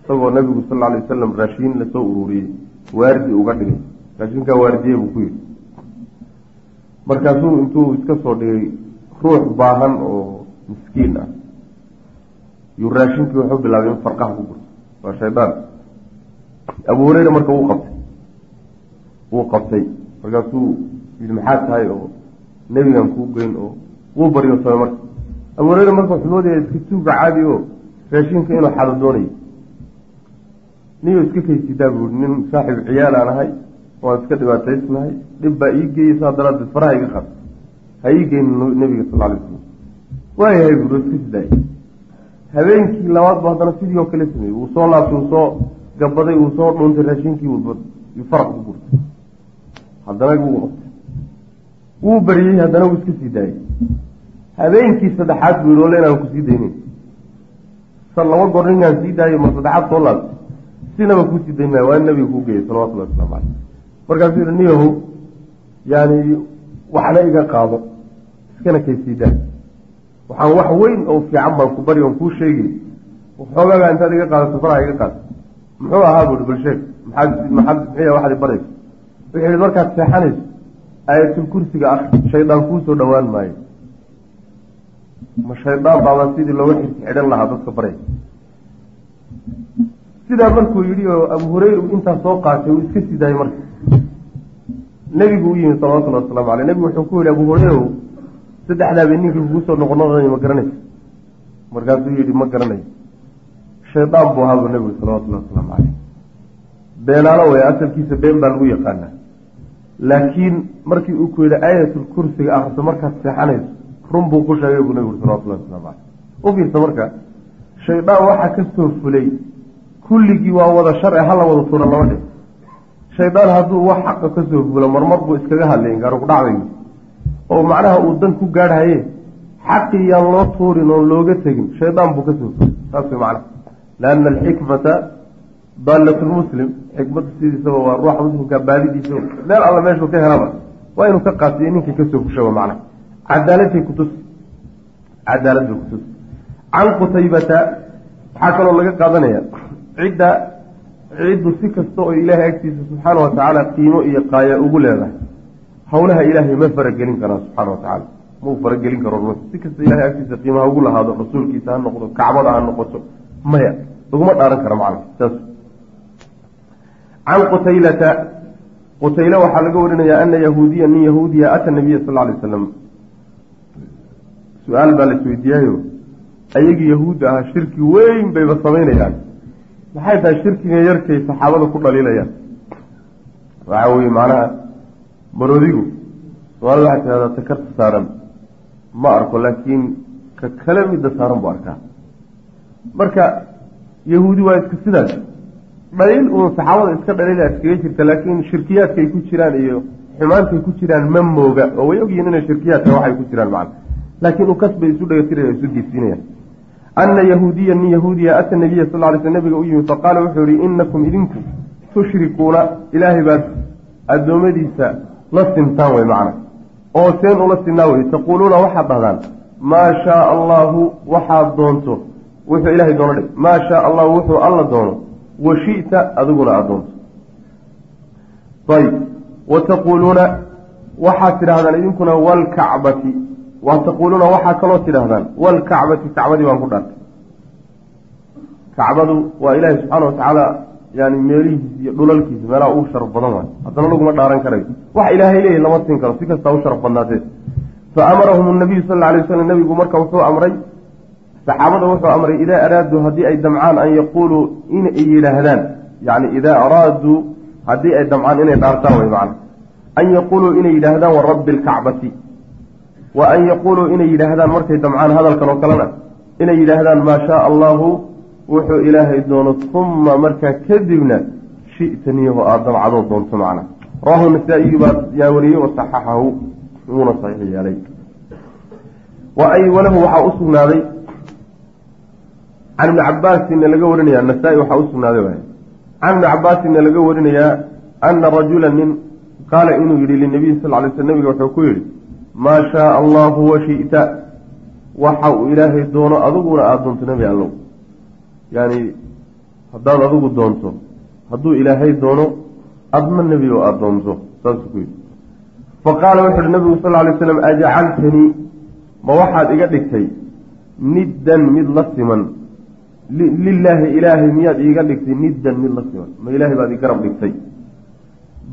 isagoo nabigu sal alay wasalam raashiin la soo ururiyey waardi uga dhigay. Raashinkaa waardiye buu ku yidhi. Markaasuu intuu iska soo dhigay ruux baahan oo miskiin ah. Yuu raashinkii wuxuu bilaabay in farqaha ku gurto. Waa shaydaan. Abu hureyre marka wuu qabtay. Wuu qabtay. Markaasuu yidhi maxaa tahay oo nebigan kuu geyn oo wuu baryosamay marka. Abu hureyre wuxuu moodaya iska tuuga caadi oo raashinka inuu xado doonayo. Niyo iska kaysidaa buu nin saaxiib ciyaal aan ahay waan iska dhibaataysnahay dhib baa ii geeyey saa faraha iga qad ha ii geyn nebiga sal alay slam waayahay buu iska sidaayay habeenkii labaad bu haddana sidii oo kale sameeyey. Wuu soo laabtay wuu soo gabaday wuu soo dhuuntay raashinkii faraq ku gurtay. Haddana wuu qabtay wuu bariyey haddana wuu iska sii daayey. Habeenkii saddexaad buu yihi ole inaan ku sii daynin sa laba goor ninkaan sii daayo mar saddexaad soo laabtay sinaba kuusii dayn maayo waa nabiga kuu geeyay salawatullahi waslamu caleyh markaasuu yihi niyahow yaani waxna iga qaado iskana kaysii daa waxaan wax weyn oo fiican baan ku bari oon kuu sheegay waxoogaagaa intaad iga qaadato faraha iga qaad. Muxuu ahaa buuhi bal sheeg maxaad maxaad muxiya waxaad baraysa wuxuu yihi markaad seexanayso aayatul kursiga ah shaydaan kuu soo dhowaan maayo. Ma shaydaan baabaa sidii looga xidhan lahaa dadka baraya sidaa markuu yidhi oo abu hureyra uu intaa soo qaatay uu iska sii daayay marka. Nebigu u yimid salawatullahi waslamu caleyh nebigu wuxuu ku yihi abu hureyra saddexdaa bay ninkii kugu soo noqonoqday ma garanaysa. Markaasuu yidhi ma garanayo shaydaan buu ahaa buu nebigu salawatullahi wasalaamu caleyh beenaalo way asalkiisa been baa lagu yaqaanaa laakiin markii uu ku yidhi aayatul kursiga akrisa markaad seexanayso run buu ku sheegay buu nebigu salawatullahi waslamu caleyh u fiirsa marka shaydaan waxaa ka soo fulay kulligii waa wada sharci hala wada tuura laba dhe shaydaan hadduu wax xaqa ka soo fulo marmar buu iskaga hadlayn gaarug dhacday. Oo macnaha uu dan ku gaadhaye xaqii yaan loo tuurin oon looga tegin shaydaan buu ka soo fulay. Saas way macnaha. Lianna alxikmata lmuslim xikmaddu sidiisaba waa ruuxa muslimka baadidiisa meel alla meeshuu ka helaba waa inuu ka qaasiyo ninkii ka soo fushaba macnaha cadaaladbay kutus. Cadaalad bay kutus. Can qutaybata waxaa kaloo laga qaadanaya. Cidda ciddu si kasta oo ilaahay agtiisa subxaana wa tacaala qiimo iyo qaaya ugu leedahay. Howlaha ilaahay ma faragelin karaan subxaana wa tacaala. Ma u faragelin karo ruux si kasta ilahay agtiisa qiimaha ugu lahaado rasuulkiisa ha noqdo kacbada ha noqoto maya. Laguma dhaaran kara macna. Saas can qutaylata qutayla waxaa laga warinayaa ana yahuudiya nin yahuudiya ata nabiya sal alay wasalam su'aal baa la isweydiiyaayo ayagii yahuudda ahaa shirki weyn bayba samaynayaan maxay tahay shirkiga yarkay saxaabada ku dhaliilayaan waxa weye macnaha marodigu soomaalida waxay tidhahdaa takarta saaran ma arko laakiin ka kale midda saaran buu arkaa marka yahuudi waa iska sidaas dhaliil uun saxaabada iska dhaliila iskaga jirta laakiin shirkiyaadkay ku jiraan iyo xumaantay ku jiraan ma mooga. Oo way ogyihiin inay shirkiyaadka waxay ku jiraan macna laakiin uu kasbay isu dhagatiraya isu diidsiinayaan ana yahuudiya nin yahuudiya ata nabiya sal ly sl nabiga u yimid faqaala wuxuu yihi inakum idinku tushrikuuna ilaahay baad addoommadiisa la sintaan wey macna. Oo seen ula sinaa wey taquuluuna waxaad dhahdaan maa shaaa allaahu waxaad doonto. Wuxuu ilaahay doono dhe maa shaaa allahu wuxuu alla doono wa shi'ta adiguna aad doonto ayb wa taquuluuna waxaad tidhahdaan idinkuna waalkacbati wa taquuluuna waxaa kaloo tidhahdaan waalkacbati kacbadii baan ku dhaartay. Kacbadu waa ilaahi subxaana watacaala yani meelihiisa iyo dhulalkiisa meelaha ugu sharaf badan waay. Haddana laguma dhaaran karayo. Wax ilaahay leeyahy lama siin karo si kastaa u sharaf badnaatee fa amarahum nabiyu sal alla alay wasalam nebigu marka wuxuu amray saxaabada wuxuu amray idaa araaduu haddii ay damcaan an yaquuluu inay yidhaahdaan yani idaa araaduu haddii ay damcaan inay dhaartaan way macna. An yaquuluu inay yidhaahdaan wa rabbi alkacbati wa an yaquuluu inay yidhaahdaan markay damcaan hadalkan oo kalena inay yidhaahdaan maa shaaa allahu wuxuu ilaahay doono uma markaa kadibna shi'taniyaho aada dabcadoo doonto macna. Rawahu nasaa-iyu baa yaa wariyey wasaxaxahu wuuna saxiix yeelay. Wa ay walahu waxaa u sugnaaday can ibni cabaasinna laga warinaya nasaa-i waxaa u sugnaaday waay. Can ibni cabaasinna laga warinayaa ana rajula nin qaala inuu yidhi linabiyi sal ly sl nabiga wuxuu ku yidhi maa shaaa allahu wa shi'ta. Waxa uu ilaahay doono adiguna aada doonto nebi allow. Yani haddaad adigu doonto hadduu ilaahay doono adma nebi oo aada doonto saasuu ku yidhi. Fa qaala wuxu uhi nabigu sal lay slam ajacaltanii ma waxaad iga dhigtay niddan mid la siman lilaahi ilaahay miyaad iiga dhigtay niddan mid la siman. Ma ilaahay baad i garab dhigtay.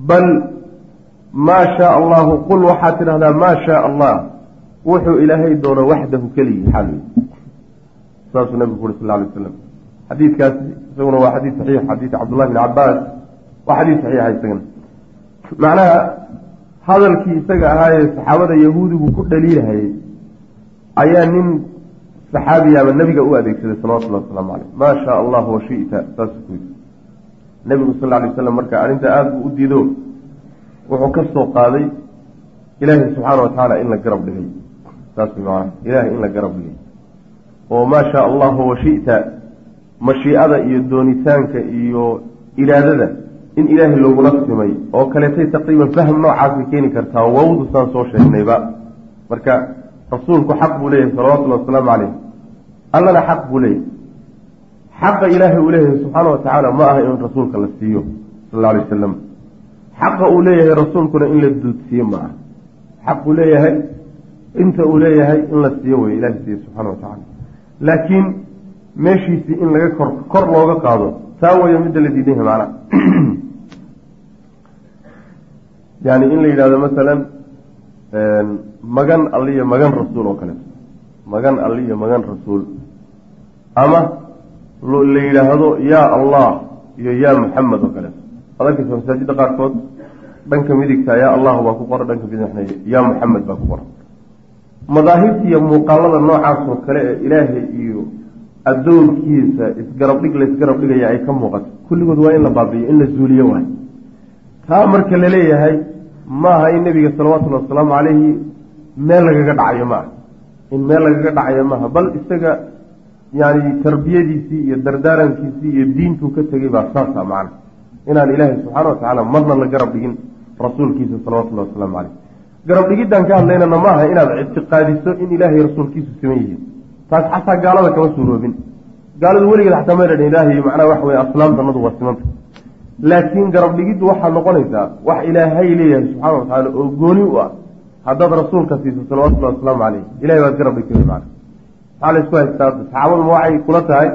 Bal maa shaa allahu qul waxaad tidhahdaa maa shaa allah wuxuu ilaahay doono waxdahu keligii xaal saasuu nabigu uri sal lay slam xadiidkaasi isaguna waa xadiid saxiix xadiid cabdullahi bn cabaas waa xadiid saxiixa isagana macnaha hadalkii isaga ahaayee saxaabada yahuudigu ku dhaliilahayay ayaa nin saxaabiyaaba nabiga u adeegsaday salawatullahi wasalaamu caleyh maa shaa allahu wa shita saasuu ku yidhi. Nebigu sal alay slam marka arrinta aada buu u diido wuxuu ka soo qaaday ilaahay subxaana wa tacaala in la garab dhigay. Saas maana ilahay in la garab dhigay. Oo maa shaa allahu wa shita mashiicada iyo doonitaanka iyo iraadada in ilaahay loogula simay oo kaleetay taqriiban fahm noocaasay keeni kartaa wawdu saan soo sheegnayba. Marka rasuulku xaq buu leeyahay salawatullahi wasalaamu caleyh allana xaq buu leeyahay. Xaqa ilaahay uu leeyahay subxaana wa tacaala ma aha in rasuulka la siiyo sal alay wasalam xaqa uu leeyahay rasuulkuna in la duudsiiye ma aha. Xaq leeyahay inta uu leeyahay in la siiyo wey ilahay siiye subxana wa tacaala laakiin meeshiisii in laga kor kor looga qaado taa waya midda la diidan yahay macna yani in la yidhahdo masalan magan alliyo magan rasuul oo kaleeto magan alliyo magan rasuul ama la yidhaahdo yaa allah iyo yaa muxamed oo kaleeto ad arkaysa masaajidda qaarkood dhanka midigta yaa allah baa ku qoran dhanka bidixna yaa muxamed baa ku qoran madaahibta iyo muuqaalada noocaas oo kale ee ilaahay iyo addoonkiisa isgarab dhig la isgarab dhigaya ay ka muuqato. Kulligood waa in la baabi'iyo in la zuuliyo waay taa marka la leeyahay maaha in nebiga salawatullhi wasalaamu calayhi meel lagaga dhacayo maaha. In meel lagaga dhacayo maaha bal isaga yani tarbiyadiisii iyo dardaarankiisii iyo diintuu ka tegey baa saasa macna. Inaan ilaahay subxaana wa tacaala marna la garab dhigin rasuulkiisa salawatullahi wasalaamu caleyh garab dhigidaan ka hadlaynana maaha inaad ictiqaadiso in ilaahay rasuulkiisu siman yihiin taas xataa gaalada kama suuroobin. Gaaladu weligeed xataa mayna dhin ilaahay macnaha waxa weye aslaamtanadu waa simanta laakiin garab dhigiddu waxaad noqonaysaa wax ilaahay leeyahay subxana wa tacaala oo gooni u ah haddaad rasuulka siiso salawatullahi wasalaamu caleyh ilahay baad garab dhigtay macna maxaa la isku haystaa saxaabaduma waxay kula tahay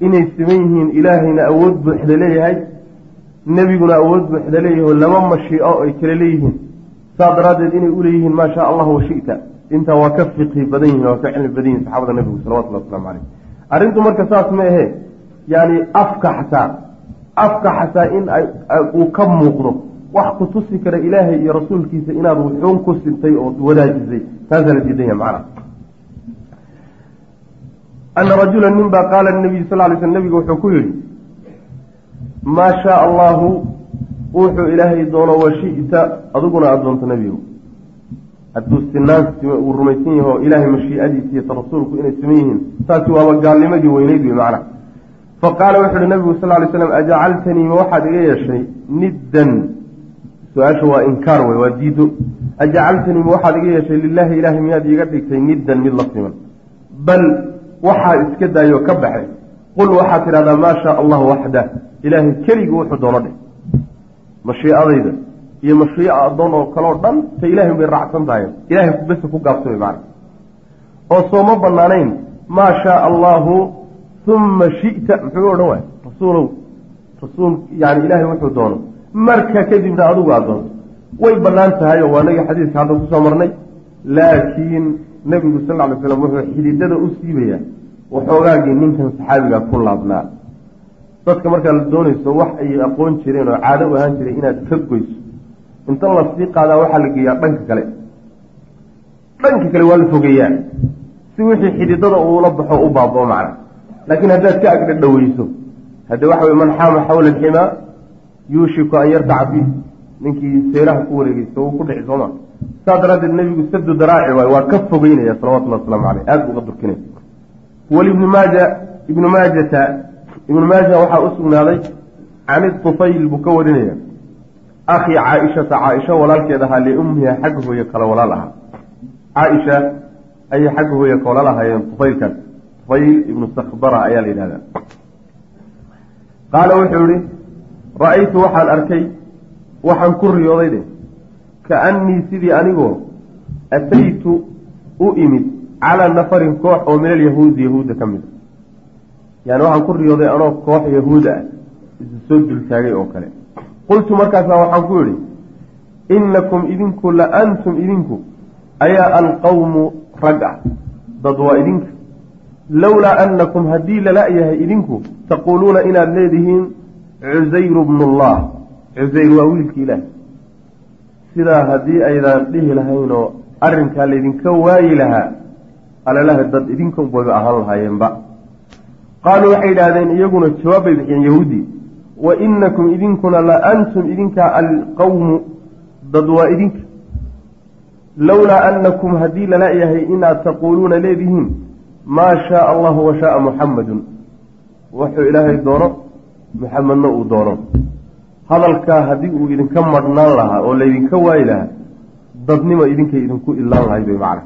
inay siman yihiin ilaahayna awood buuxda leeyahay nebiguna awood buuxda leeyahay laba mashiico ay kale leeyihiin. Saa daraaddeed inay uleeyihiin maa shaa allahu washita intaa waa ka fiqhi badan yihiin waa ka cilmi badan yihiin saxaabada nebigu salawatullahi waslamu caleyh arrintu marka saas ma ahe yani afka xataa afka xataa in uu ka muuqdo wax ku tusi kara ilaahay iyo rasuulkiisa inaad wuxuun ku sintay ood wadaajisay. Taasaa la diidan yahay macna ana rajula nin baa qaala nabiy sal lay sl nabigu wuxuu ku yidhi maa shaa allahu wuxuu ilaahay doono washita adiguna aada doonto nebigu hadduu sinaan uu rumaysan yaho ilaahay mashiicadiisa iyo ta rasuulku inay siman yihiin taasi waaba gaalnimadii weyneyd wey macna fa qaala wuxu uhi nabigu sal lay slam ajacaltanii ma waxaad iga yeeshay niddan su'aasha waa inkaar wey waa diido ajacaltanii ma waxaad iga yeeshay lilaahi ilaahay miyaad iiga dhigtay niddan mid la siman bal waxaa iska daayoo ka baxay. Qul waxaad tidhahdaa maa shaa allahu waxdah ilaahay keligii wuxuu doono dheh mashiicadayda iyo mashiica addoon oo kaleo dhan ta ilahay bay raacsan tahay. Ilahay bese ku gaabsamay macna oo sooma banaanayn maa shaa allahu uma shita. Muxuu odhan waay? Rasuulow rasuul yani ilaahay wuxuu doono. Marka kadibna adigu aad doonto way bannaan tahay oo waa nagi xadiiska hadda ku soo marnay. Laakiin nebigu sal ly slam wuxuu xididada u siibayaa waxoogaagii ninkan saxaabigaa ku laabnaa. Dadka markaa la doonayso wax ay aqoon jireen oo caado u ahaan jiray inaad ka goyso inta la sii qaadaa waxaa la geeyaa dhanka kale. Dhanka kale waa la fogeeyaa. Si wixii xididada uula baxo u baabao macna. Laakiin haddaad ka agdhadhaweyso hadde waxa wey man xaama xawla alximaa yuushiku an yartaca fiih ninkii seeraha ku wareegeysa uu ku dhici sooma saas daraaddeed nebigu sadu daraaci waay waa ka fogeynaya salawatullahi waslamu caleyh aada uga durkinaya walibni maaja ibnu maajata ibnu maaja waxaa u sugnaaday can itufayl buu ka warinaya. Akhii caaishata caaisha walaalkeed ahaa liummiha xagga hooye kale walaal ahaa. Caaisha ayay xagga hooye ka walaal ahaayeen tufaylkaas tufayl ibnu sakbara ayaa la yidhahdaa. Qaala wuxuu yihi ra'aytu waxaan arkay waxaan ku riyooday de kaannii sidii anigoo ataytu u imid calaa nafarin koox oo min alyahuudi yahuudda ka mid a yani waxaan ku riyooday anoo koox yahuuda ah isu soo dultaagay oo kale. Qultu markaasaa waxaan ku yidhi innakum idinku la antum idinku ayaa alqawmu rag ah dad waa idinka. Lowlaa annakum haddii lala yahay idinku taquuluuna inaad leedihiin cusayru bnullah cusayr waa wiilki ilaah sidaa haddii aydaan dhihi lahaynoo arrinkaa laydinka waayi lahaa alalaha dad idinkan wayba ahaan lahaayeenba qaaluu waxay yidhaahdeen iyaguna jawaab bay bixiyeen yahuudi wa inakum idinkuna la antum idinka alqawmu dad waa idinka. Lowlaa annakum haddii lala yahay inaad taquuluuna leedihiin maa shaaa allahu wa shaaa muxamadun wuxuu ilaahay doono muxamedna uu doono hadalkaa haddii uu idinka madhnaan lahaa oo laydinka waayi lahaa dadnima idinkay idinku ilaan lahay bay macna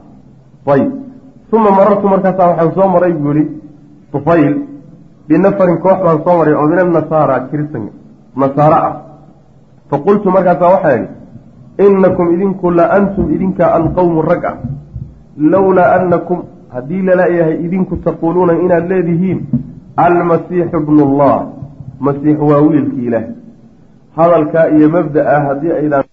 ayib uma marartu markaasaa waxaan soo maray buu yihi tufayl binafarin koox baan soo maray oo min annasaara kiristanka nasaara ah. Faqultu markaasaa waxaa idhi inakum idinku la antum idinka alqowmu rag ah. Lowlaa annakum haddii lala yahay idinku taquuluuna inaad leedihiin almasiixu bnu llah masiix waa wiilkii ilaah hadalkaa iyo mabda ah haddii aydaan